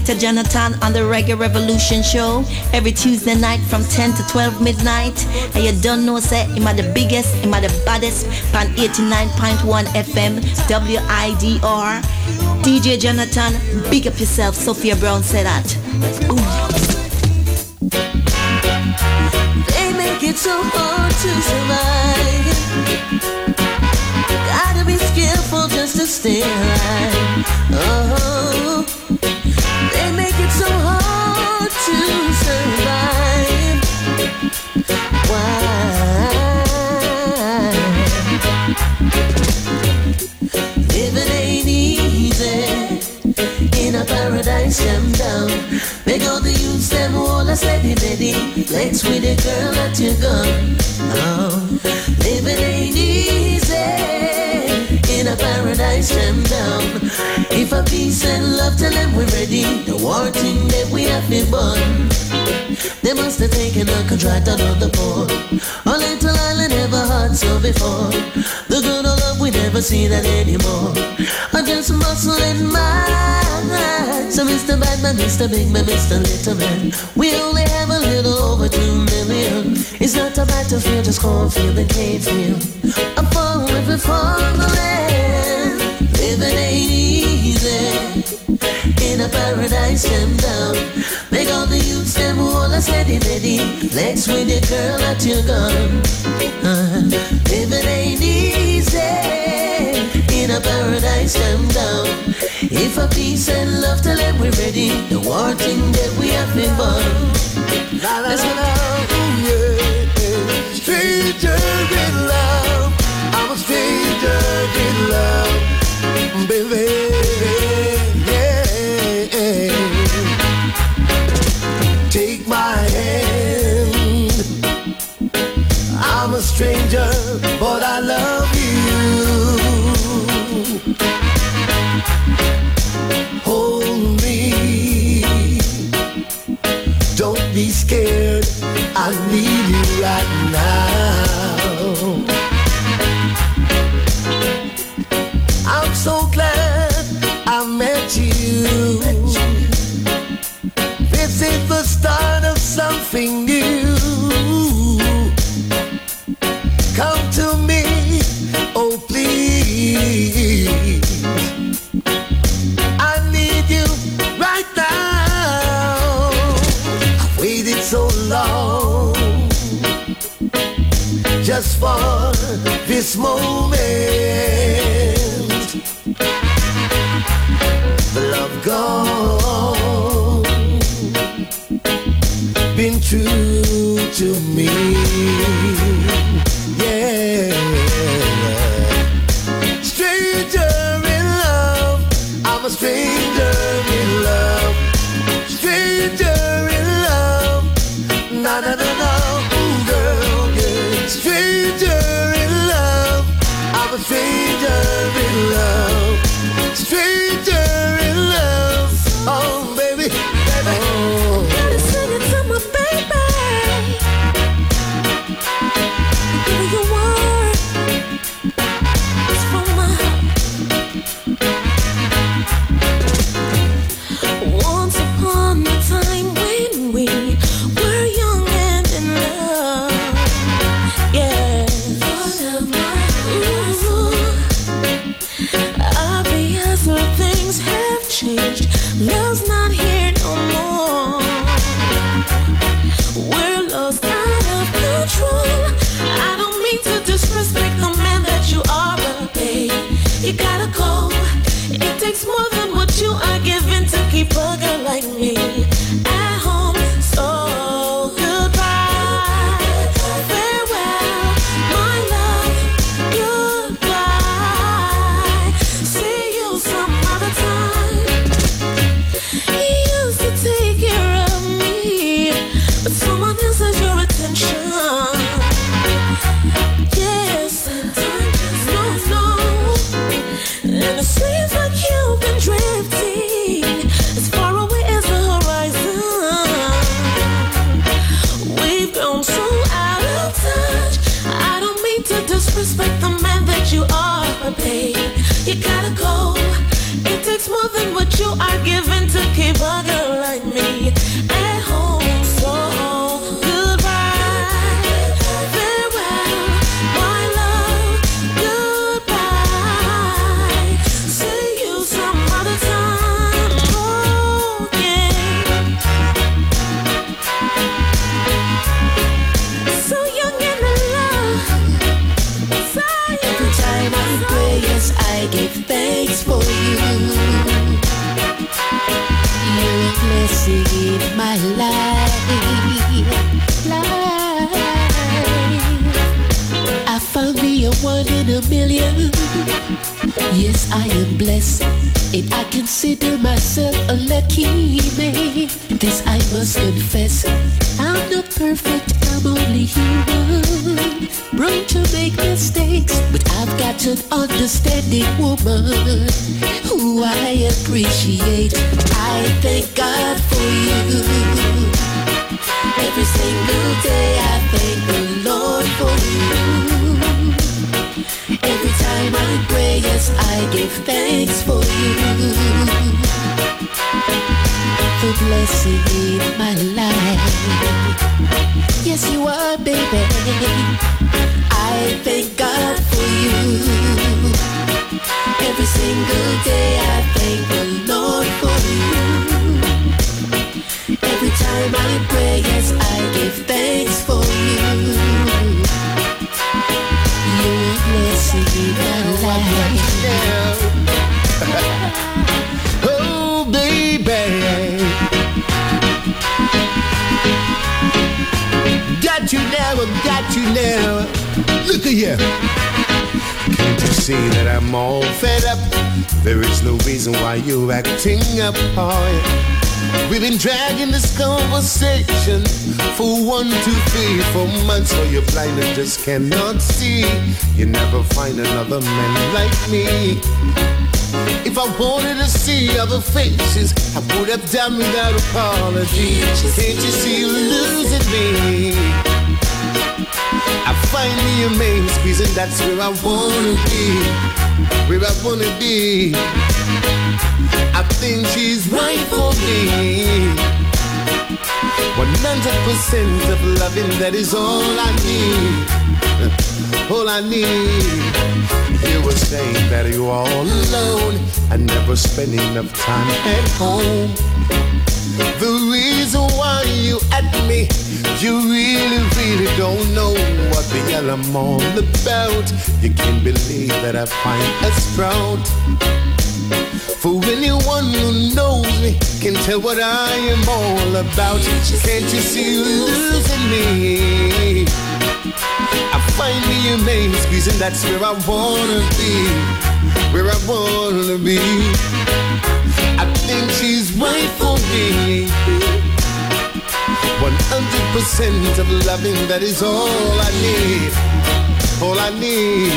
Selector Jonathon on the Reggae Revolution Show every Tuesday night from 10 to 12 midnight. And you don't know, say, I'm the biggest, am I'm the baddest, pan 89.1 FM, WIDR. DJ Jonathon, big up yourself, Sophia Brown said that. They make it so hard to survive. Gotta be skillful just to stay alive. Oh, Flex with a girl at your gun. Oh, a paradise jam down. If a peace and love tell them we're ready, the war thing that we have been born. They must have taken a contract out of the port. A little island never had so before. The good old love we never see that anymore. I just muscle in mind. So Mr. Batman, Mr. Big Man, Mr. Little Man, we only have a little over two million. It's not a battlefield, just cornfield and cane field. Living ain't easy in a paradise down. Make all the youths all steady with girl. Uh, living ain't easy in a paradise down. If a peace and love tell them we're ready, the war thing that we have go Stranger in love. I'm a stranger in love, baby. Yeah. Take my hand. I'm a stranger, but I love you. Hold me. Don't be scared. I need you right now. this moment. The love gone, been true to me. give thanks for you. For blessing in my life. Yes, you are, baby. I thank God for you. Every single day I thank forgot you now. Look at you. Can't you see that I'm all fed up? There is no reason why you're acting up, hard. We've been dragging this conversation for one, two, three, four months. So you're blind and just cannot see. You never find another man like me. If I wanted to see other faces, I would have done without apology. Can't you see you're losing me? I finally am main squeeze and that's where I wanna be, where I wanna be. I think she's right for me. 100% of loving, that is all I need, all I need. You were saying that you're all alone and never spend enough time at home. The reason why you at me, you really, really don't know what the hell I'm all about. You can't believe that I find a sprout. For anyone who knows me can tell what I am all about. Can't you see you losing me? I find me amazed, squeezing that's where I wanna be. Where I wanna be. Think she's right for me. 100% of loving, that is all I need. All I need.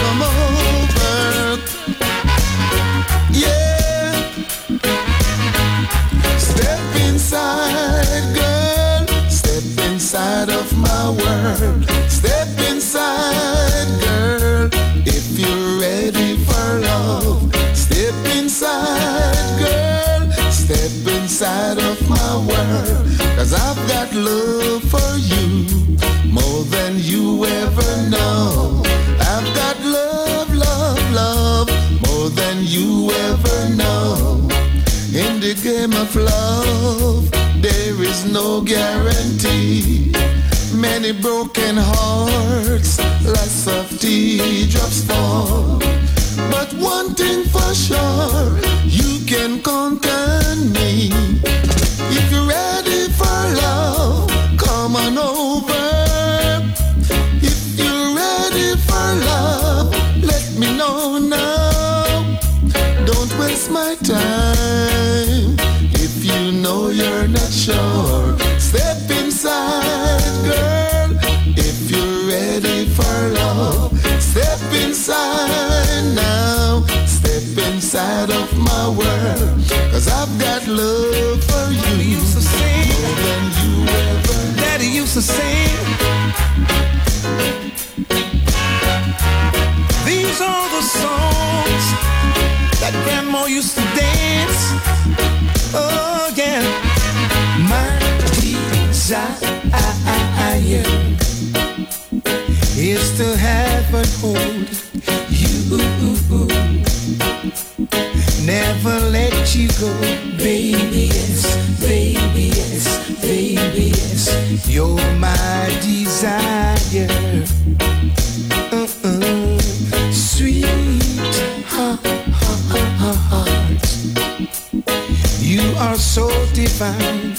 Come over. Yeah. Step inside, girl. Step inside of my world. Step inside, Cause I've got love for you more than you ever know. I've got love, love, love more than you ever know. In the game of love, there is no guarantee. Many broken hearts, lots of teardrops fall. But one thing for sure, you can count on me. If you're ready for love, come on over. If you're ready for love, let me know now. Don't waste my time. If you know you're not sure, inside of my world. Cause I've got love for you. More than you ever. Daddy used to sing. These are the songs that grandma used to dance. Oh yeah, my desire is to have and hold you. Never let you go, baby. Yes, baby. Yes, baby. Yes, you're my desire. Uh-uh. Sweet heart, you are so divine.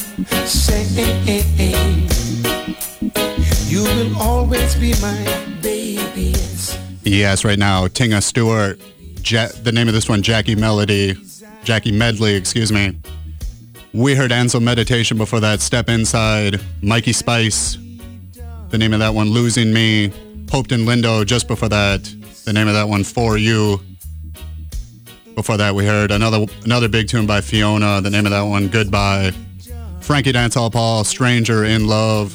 Say, you will always be my baby. Yes. Yes, right now, Tinga Stewart. Ja- the name of this one, Jackie Melody. Jackie Medley, excuse me. We heard Ansel Meditation before that, Step Inside. Mikey Spice. The name of that one, Losing Me. Hoped and Lindo just before that. The name of that one, For You. Before that, we heard another another big tune by Fiona. The name of that one, Goodbye. Frankie Dancehall Paul, Stranger in Love.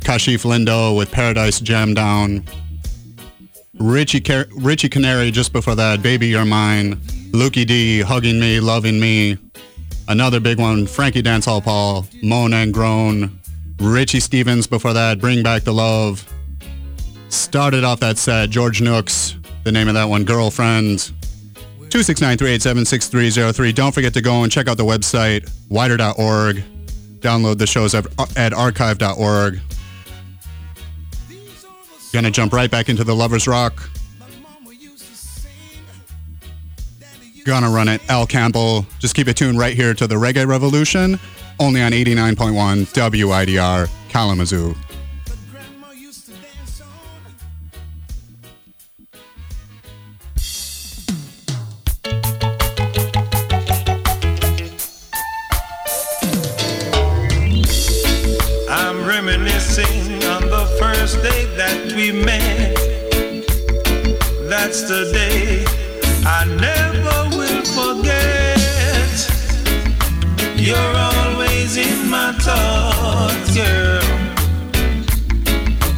Kashief Lindo with Paradise Jam Down. Richie, Car- Richie Canary just before that, Baby You're Mine. Lukie D, Hugging Me, Loving Me. Another big one, Frankie Dancehall Paul, Moan and Groan. Richie Stephens before that, Bring Back the Love. Started off that set, George Nooks, the name of that one, Girlfriend. 269-387-6303. Don't forget to go and check out the website, widr.org. Download the shows at, at archive.org. Gonna jump right back into the Lovers Rock. Gonna run it. Al Campbell. Just keep it tuned right here to the Reggae Revolution, only on 89.1 WIDR Kalamazoo. first day that we met. That's the day I never will forget. You're always in my thoughts, girl.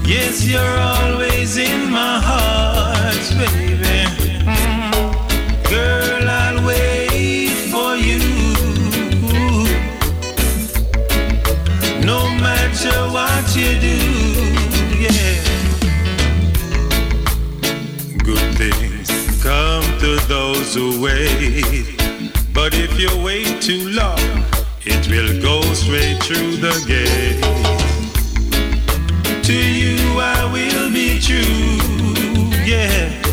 Yes, you're always in my heart, baby. Girl, I'll wait for you. No matter what you do. those who wait. But if you wait too long, it will go straight through the gate. To you I will be true, yeah.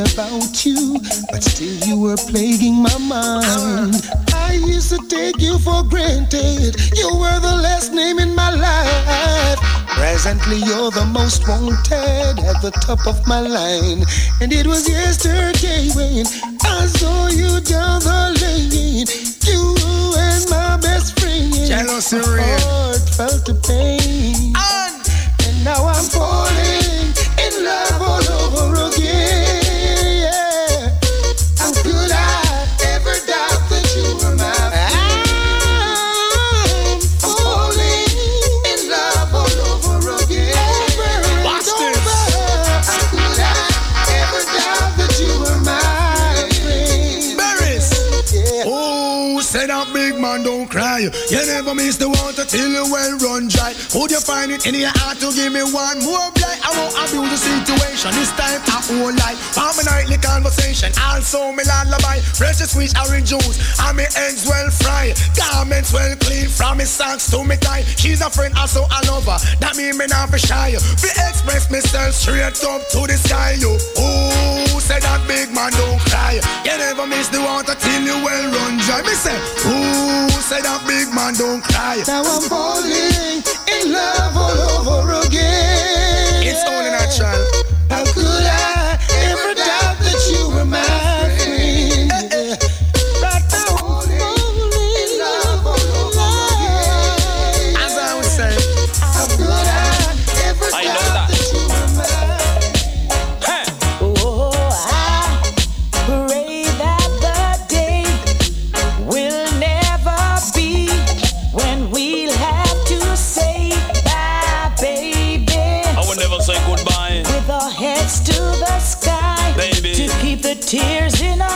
About you, but still you were plaguing my mind. I used to take you for granted. You were the last name in my life. Presently, you're the most wanted at the top of my line. And it was yesterday when I saw you down the lane. You and my best friend. Jealousy, my heart felt the pain. And now I'm Never miss the water till you well run dry. Would you find it in your heart to give me one more blight? I won't abuse the situation. This time I won't lie. For my nightly conversation. Also me lullaby. And sweet orange juice. And me ends well fried. Garments well clean. From me socks to me tie. She's a friend, also a lover. That mean me not for shy. Be express myself straight up to the sky. You. Oh, say that big man don't cry. You never miss the water till you well run dry. Me say, ooh, say that big man don't cry. Now I'm falling in love all over again. It's only natural. Tears in our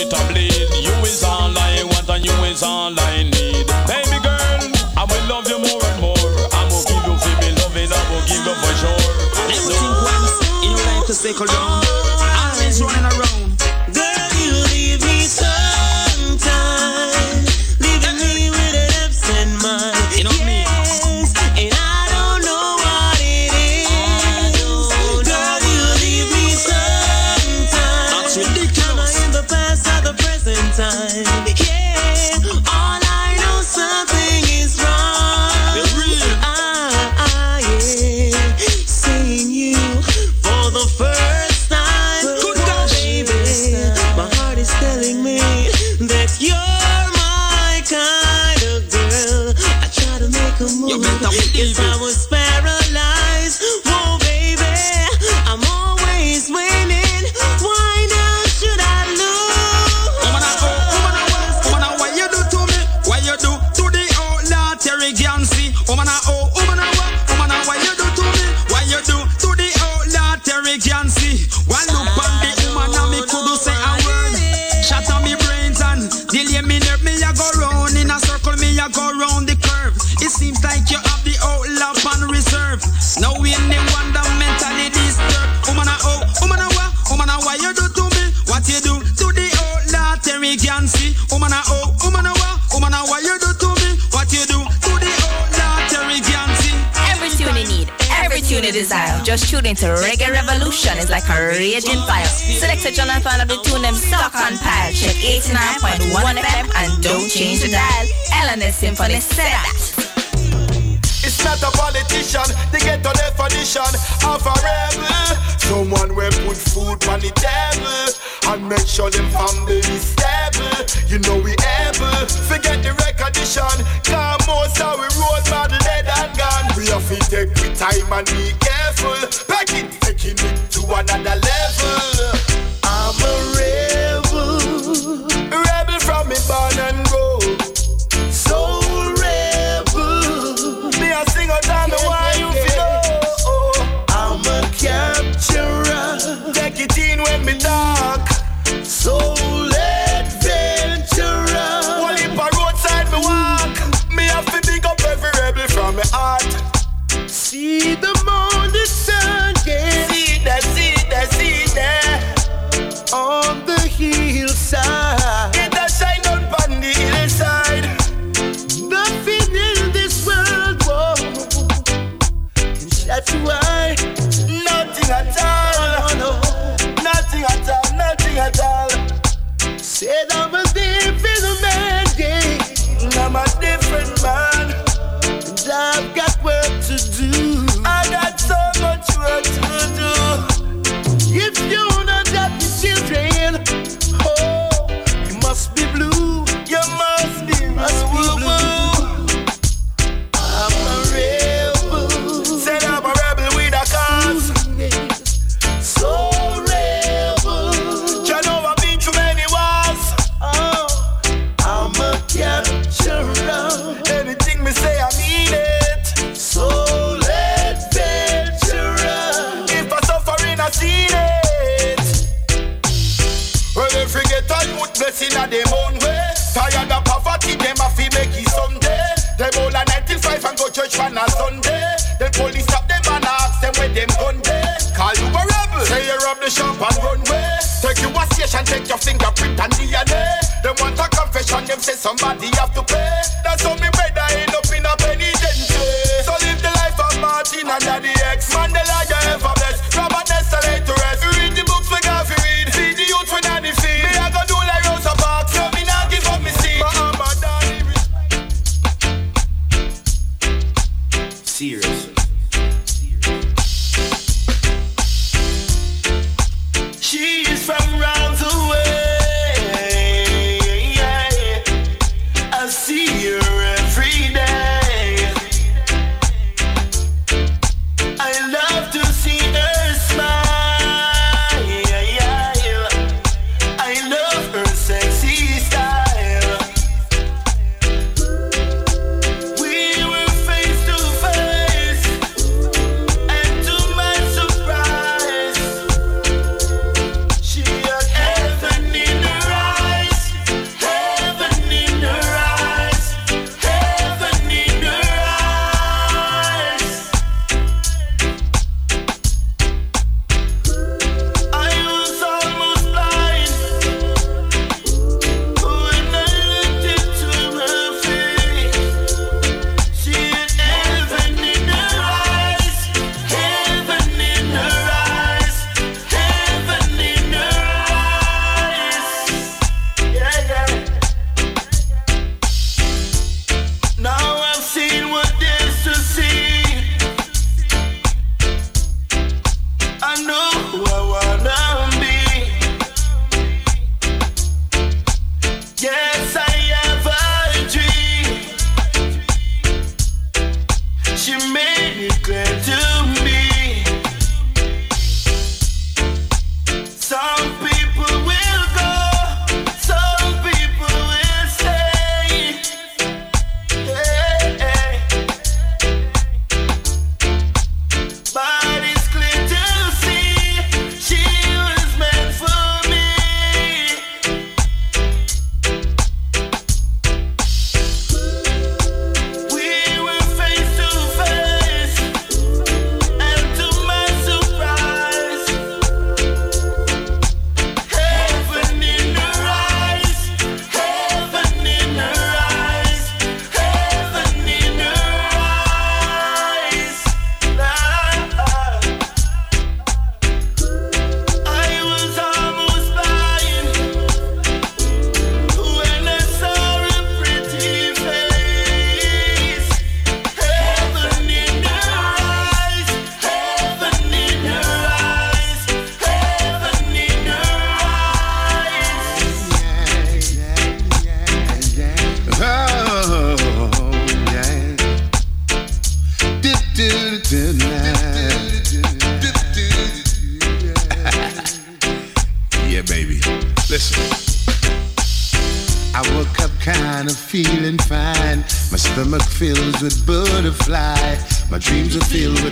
it a bleed. You is all I want and you is all I need. Baby girl, I will love you more and more. I will give you for me loving, I will give you for sure. Never think once in your life to circle down. Into Reggae Revolution. It's like a raging fire. Selector Jonathon of the tune them stock on pile. Check 89.1 FM and don't change the dial. LNS Symphony said that. It's not a politician, they get a definition of a rebel. Someone will put food on the table and make sure them family is stable. You know we able, forget the recognition. Come most how we roll model head and gun. We have to take we time and be another level.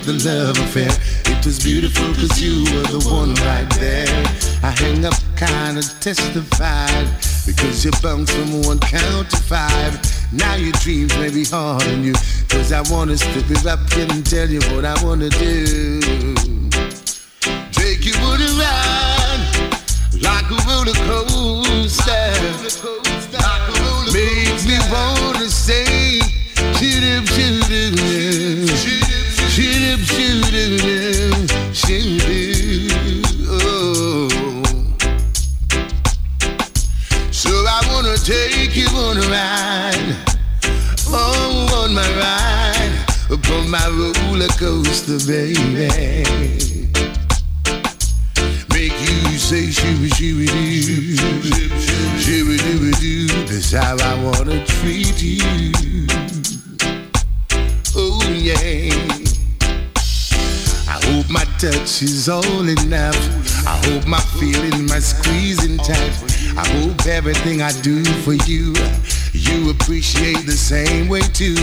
the love affair. It was beautiful cause you were the one right there. I hang up kinda testified because you bounced from one count to five. Now your dreams may be hard on you cause I wanna strip it up and tell you what I wanna do. everything I do for you, you appreciate the same way too.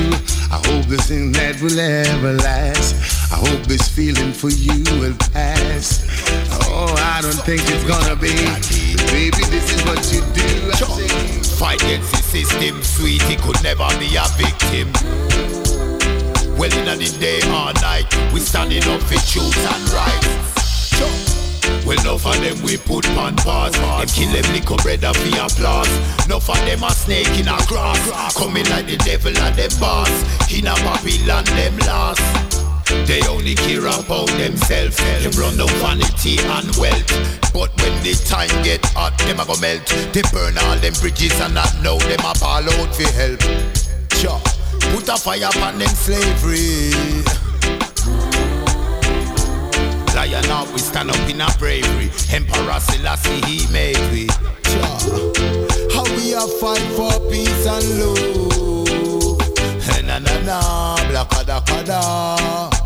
I hope this thing that will ever last. I hope this feeling for you will pass. Oh, I don't think it's gonna be. Baby, this is what you do. Fight against the system, sweet. He could never be a victim. Well, in the day or night, we standing up for truth and right. Well, enough of them we put on pause. Them kill them little brother for applause. Enough of them a snake in a grass. Coming like the devil and them boss. In a Babylon, them lost. They only care about themselves. They run down vanity and wealth. But when the time get hot, them a go melt. They burn all them bridges and not know them a ball out for help. Sure. Put a fire upon them slavery. Lion up, we stand up in our bravery. Emperor Selassie, he made we. How we a fight for peace and love. Eh, na na na, blakada kada.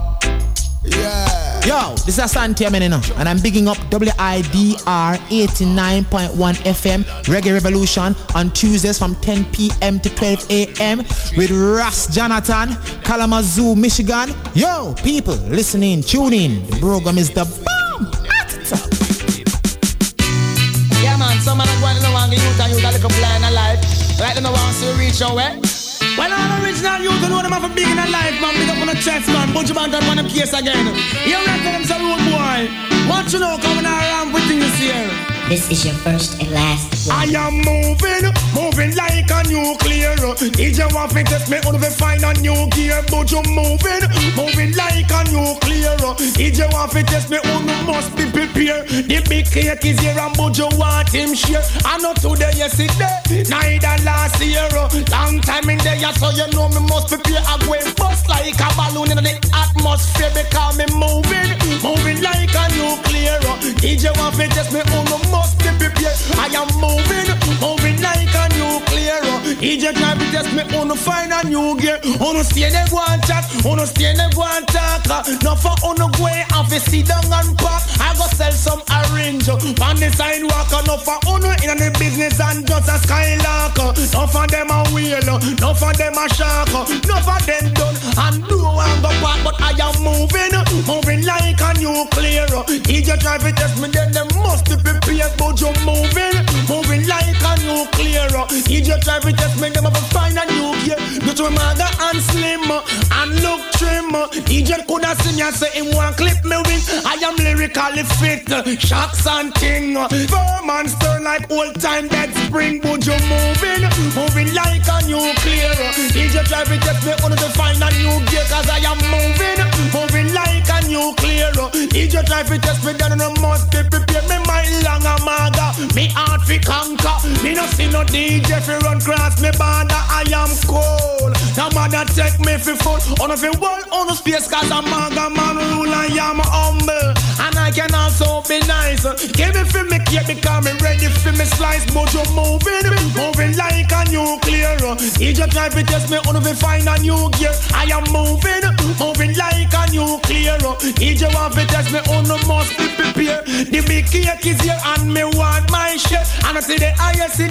Yeah. Yo, this is Asante Amenino, and I'm bigging up WIDR 89.1 FM Reggae Revolution on Tuesdays from 10 p.m. to 12 a.m. with Ras Jonathon, Kalamazoo, Michigan. Yo, people, listening, tune in. The program is the bomb. Yeah, man, some man are going to the one youth and you got a little blind alive. Like them the ones who reach your way. Well, all original youth know them have a big in a life, man. Big up on the chest, man. Bunch of man got one case again. You reckon them some road boy. What you know coming around with things here? This is your first and last I am moving, moving like a nuclear. DJ want to test me on the find a new gear, but you moving, moving like a nuclear. DJ want to test me on the must be prepared. The big cake is here and but you want him share. I know today, yesterday, neither last year. Long time in there, so you know me must prepare. I go bust like a balloon in the atmosphere because me moving, moving like a nuclear. DJ want to test me on the must be prepared. I am moving, moving a nuclear. EJ to test me on find a new gear. On stay there go and chat, on stay there go and talk. No for on go and sit down and park. I go sell some orange on the sidewalk. No for on in the business and just a skylark. No for them a wheel, no for them a shark. No for them done and do and go back. But I am moving, moving like a nuclear. EJ try to test me, then them must be prepared. But you moving, moving like a nuclear. EJ try to test me, them have to find a new gear. Go to mother and slim and look trim. EJ coulda seen ya say him want clip me wing. I am lyrically fit, shocks and ting. Firm and stern like old time dead spring. But you moving, moving like a nuclear. EJ try to test me, wanna to find a new gear. Cause I am moving, moving like a nuclear. EJ try to test me, then I must be prepared. Me my long a maga, me heart fi conquer. Me no see no DJ fi run cross me border. I am cold. No matter take me fi full. On fi world, on the space, cause I'm maga man rule. I am humble, and I can also be nice. Give me fi me cake because me ready fi me slice. But you moving, moving like a nuclear. EJ try fi test me, on fi find a new gear. I am moving, moving like a nuclear. EJ want fi test me, on must be prepared. The big cake is here and me want my share. And I see the highest in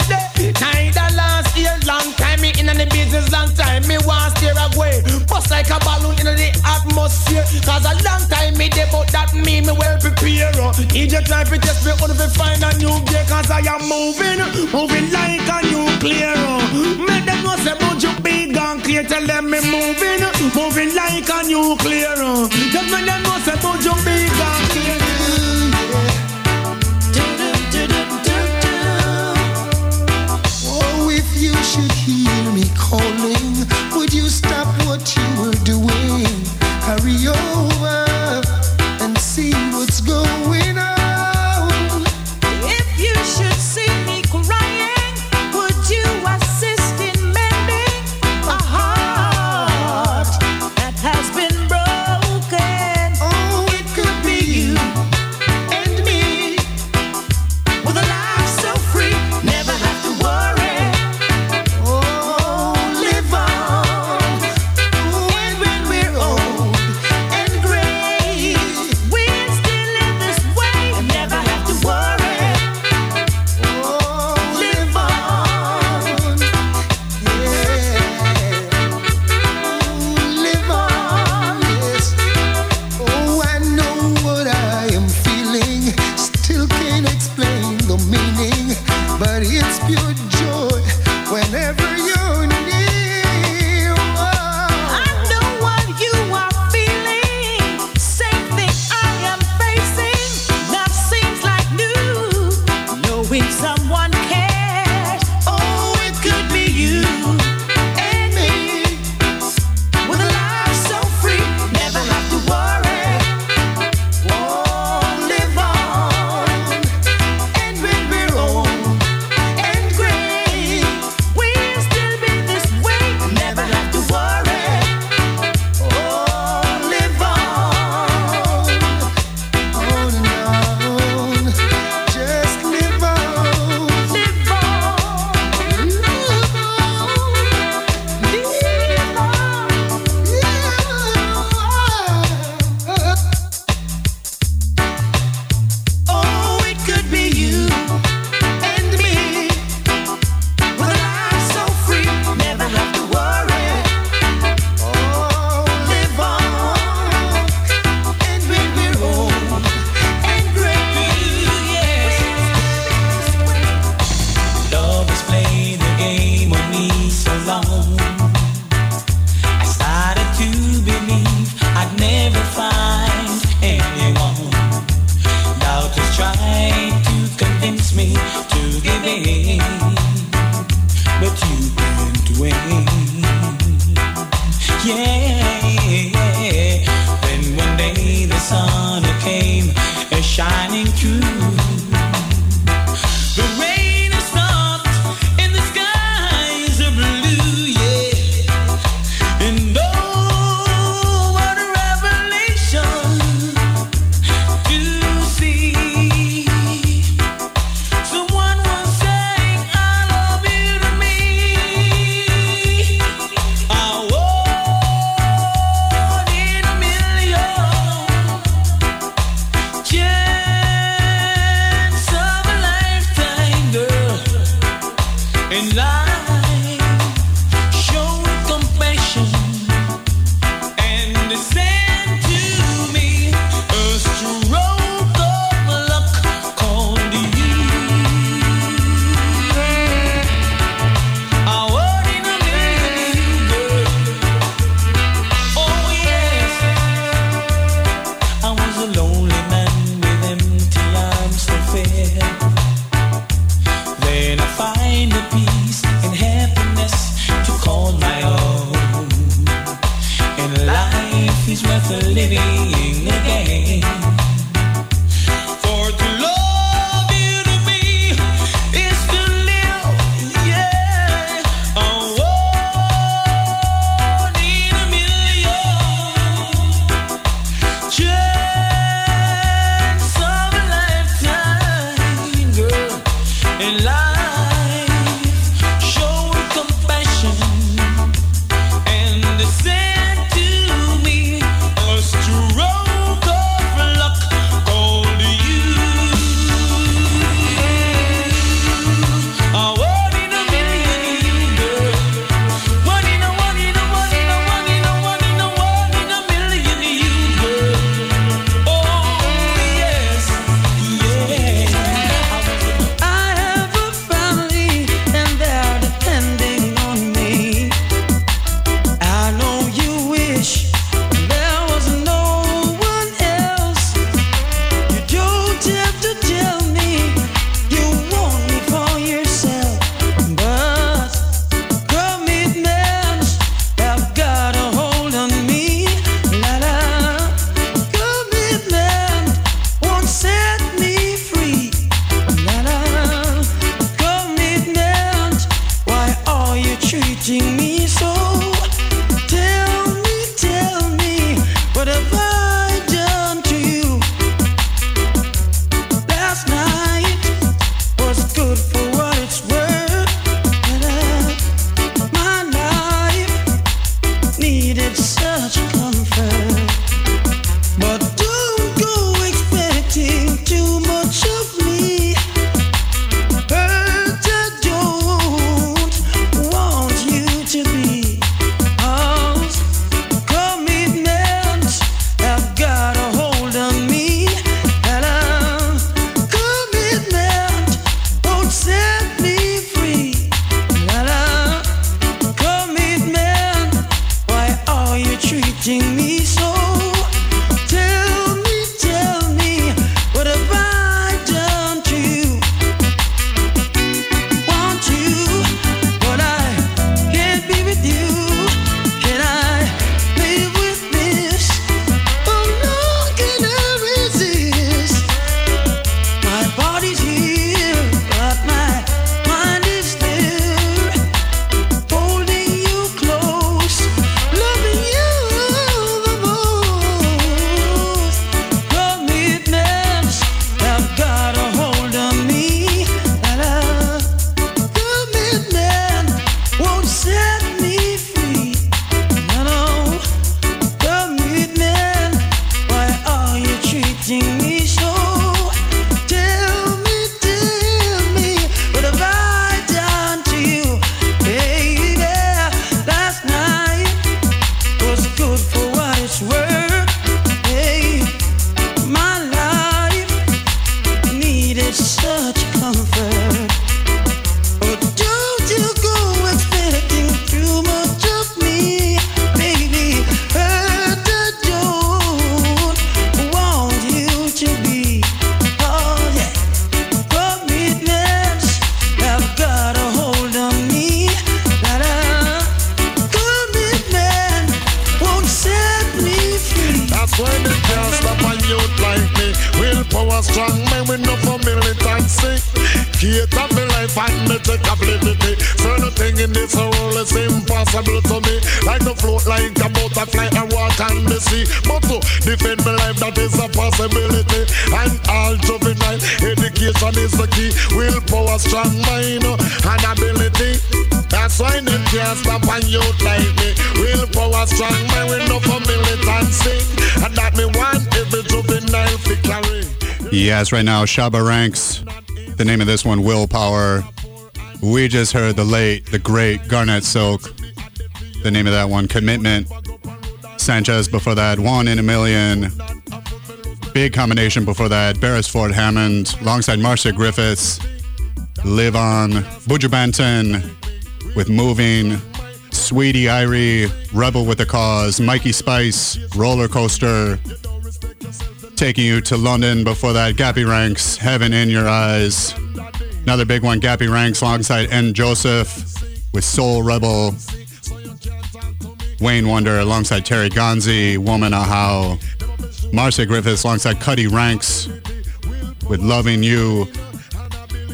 there. Neither last year, long time me in the business, long time me want steer away. Bust like a balloon in the atmosphere. Cause a long time me there, but that me me well prepare. EJ try to test me on to find a new gear. Cause I am moving, moving like a nuclear. Make them know say about you be and clear. Tell them me moving, moving like a nuclear. Just make them know say about you big and clear. Should hear me calling, would you stop what you were doing? Hurry over Yes, right now, Shabba ranks. The name of this one, Willpower. We just heard the late, the great Garnett Silk. The name of that one, Commitment. Sanchez before that, One in a Million. Big combination before that, Beres Hammond, alongside Marcia Griffiths. Live On, Buju Banton with Moving. Sweetie Irie, Rebel with a Cause, Mikey Spice, Roller Coaster, taking you to London before that. Gappy Ranks, Heaven in Your Eyes. Another big one, Gappy Ranks alongside N. Joseph with Soul Rebel. Wayne Wonder alongside Terry Ganzie, Woman a How. Marcia Griffiths alongside Cutty Ranks with Loving You.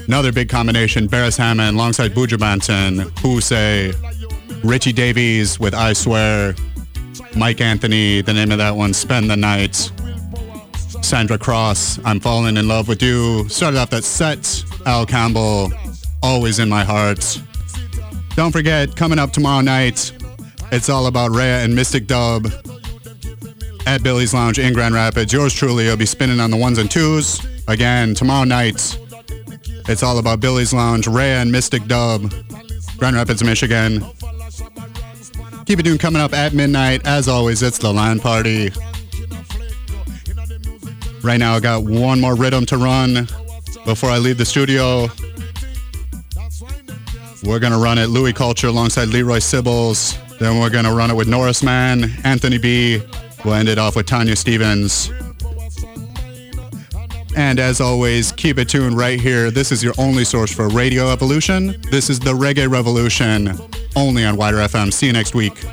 Another big combination, Beres Hammond alongside Buju Banton, Who Say, Richie Davies with I Swear, Mike Anthony, the name of that one, Spend the Night. Sandra Cross, I'm Falling in Love with You. Started off that set, Al Campbell, Always in My Heart. Don't forget, coming up tomorrow night, it's all about Rhea and Mystic Dub at Billy's Lounge in Grand Rapids. Yours truly will be spinning on the ones and twos. Again, tomorrow night, it's all about Billy's Lounge, Rhea and Mystic Dub, Grand Rapids, Michigan. Keep it tuned coming up at midnight. As always, it's the LAN party. Right now, I got one more rhythm to run before I leave the studio. We're gonna run it Louie Culture alongside Leroy Sibbles. Then we're gonna run it with Norrisman, Anthony B. We'll end it off with Tanya Stephens. And as always, keep it tuned right here. This is your only source for Radio Evolution. This is the Reggae Revolution, only on WIDR FM. See you next week.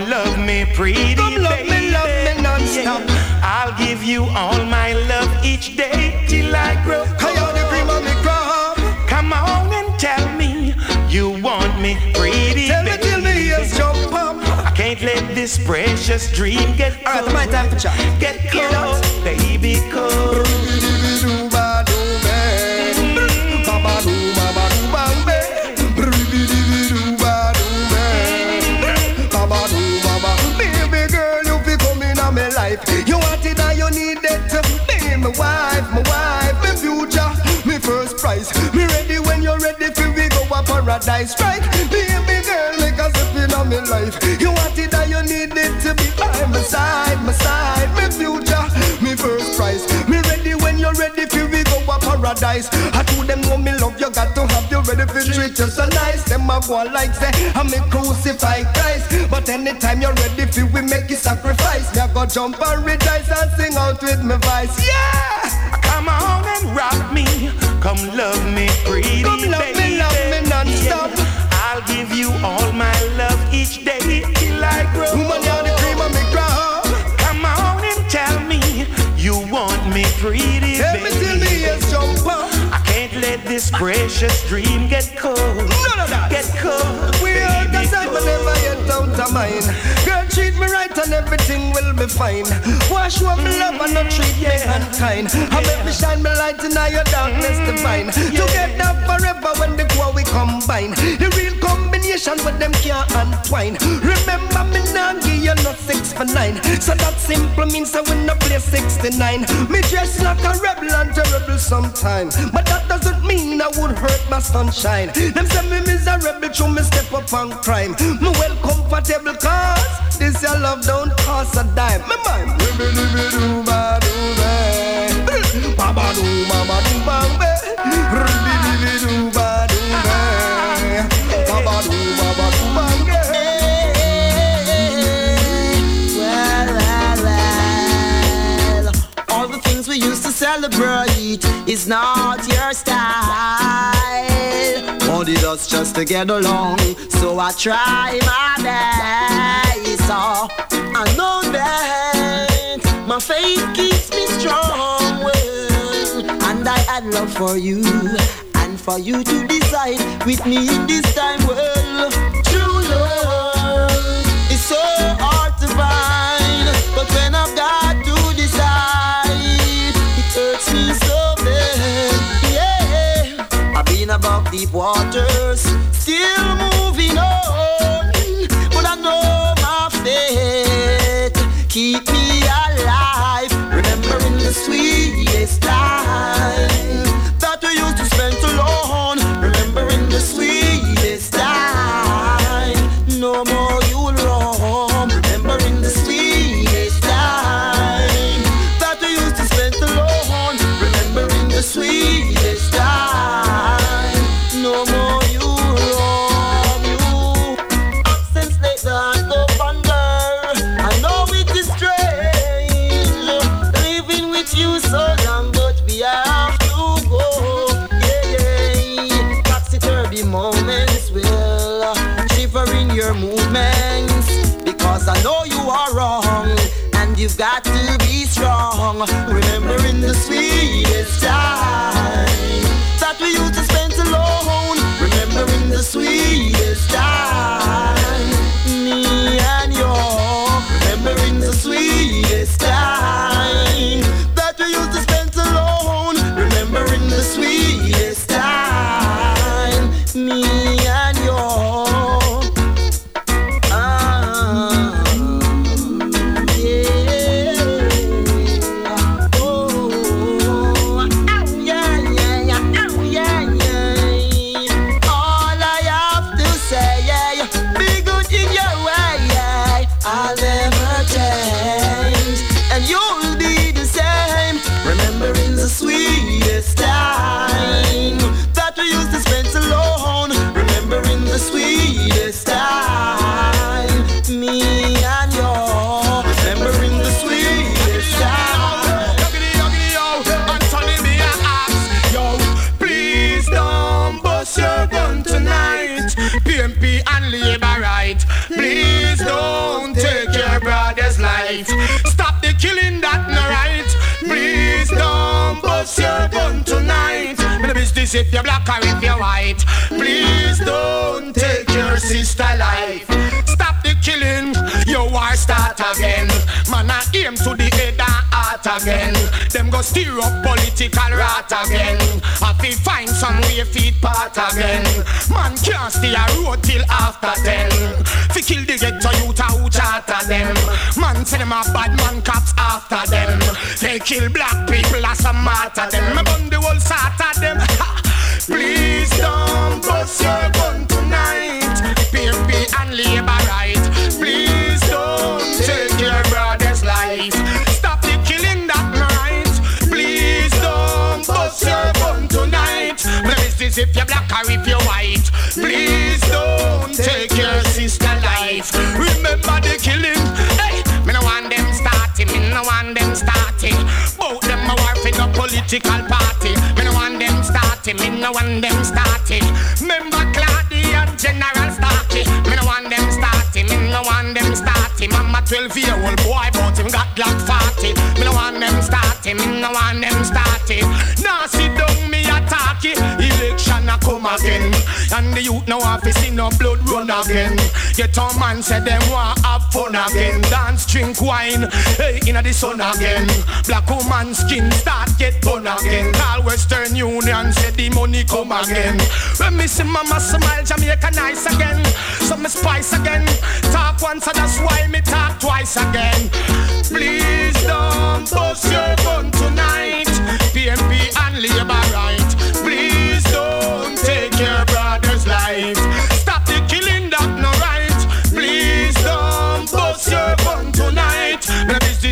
Come love me pretty, Come love me, love me non-stop. I'll give you all my love each day till I grow. Hey, yo, the cream of me crop. Come on and tell me you want me pretty, Tell me baby. till me ears jump up. I can't let this precious dream get cold. All right, my time for chat. Get cold, baby, cold. Paradise. Right, baby girl, make us step in on my life. You want it and you need it to be by my side, my side, my future, me first prize. Me ready when you're ready for we go a paradise. I told them know me love you, got to have you ready for treat you so nice. Them a go like say I me crucify Christ, but anytime you're ready for we make you sacrifice. Me I go jump and rejoice and sing out with my voice. Yeah, Come on and rock me. Come love me pretty, Come love non-stop. I'll give you all my love each day till I grow. woman you're the cream of me crop. Come on and tell me you want me pretty, Tell me baby. till me ears jump up. I can't let this precious dream get cold. None of that. Get cold. We all the time, but never yet out of mine. Everything will be fine. Wash up me love and not treat me unkind. I make me shine my light in your darkness divine. Together forever when the core we combine. The real combination with them can't untwine. Remember me now give you no six for nine. So that simple means I win no play 69. Me dress like a rebel and terrible sometime. But that doesn't mean I would hurt my sunshine. Them say me miserable to me step up on crime. Me well comfortable cause this your love don't cost a dime. Me mind. celebrate is not your style. Wanted us just to get along, so I try my best. So I know that my faith keeps me strong. And I had love for you, and for you to decide with me in this time. Well, deep waters, still moving on, but I know my faith keep me got to be strong. Remembering the sweetest time If you're black or if you're white. Please don't take your sister life. Stop the killing, your war start again. Man, I aim to the head heart again. Them go stir up political rot again. I feel find some way feed part again. Man can't stay a road till after ten. Fi kill the ghetto youth who charter them. Man say them a bad man cops after them. They kill black people as a martyr them. Me bun the whole sort of them. Please don't bust your gun tonight. PNP and labor right. If you're black or if you're white. Please don't take your sister life. Remember the killing. Hey, me no want them starting. Me no want them starting. Both them a war for the political party. Me no want them starting. Me no want them starting. Remember Claudia and General Starkey. Me no want them starting. Me no want them starting. Mama 12 year old boy, but him got Glock 40. Me no want them starting. Me no want them starting. Now sit again. And the youth now have to see no blood run again. Get on man said them want have fun again. Dance, drink wine, hey, inna the sun again. Black woman skin start get burn again. Call Western Union said the money come again. When me see mama smile, Jamaica nice again. So me spice again. Talk once, so that's why me talk twice again. Please don't bust your gun tonight. PNP and labor right.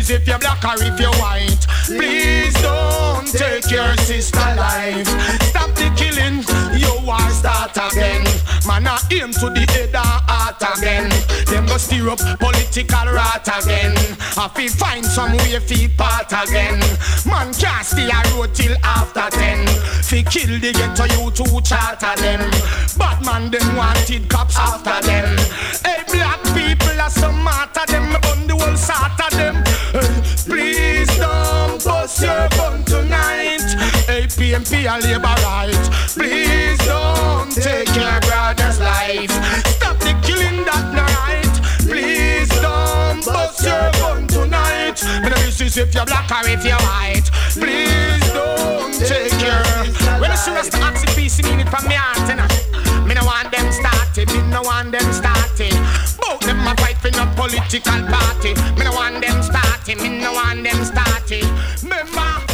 Business if you're black or if you're white. Please don't take your sister life. Stop the killing. You war start again. Man, I aim to the head and heart again. Them go stir up political rot again. I feel find some way feel part again. Man can't stay a road till after ten. Fi kill the ghetto you to charter them. Bad man them wanted cops after them. Hey black people are some matter them. On the whole of them. Bust your gun tonight. Hey PNP and labor right. Please don't take your brother's life. Stop the killing that night. Please don't bust your gun tonight. Me no business if you're black or if you're white. Please don't take your. When I see us the oxy piece, mean it from me heart, you. Me no want them started, me no want them started. Both them a fight for no political party. Me no want them started, me no want them started. Remember.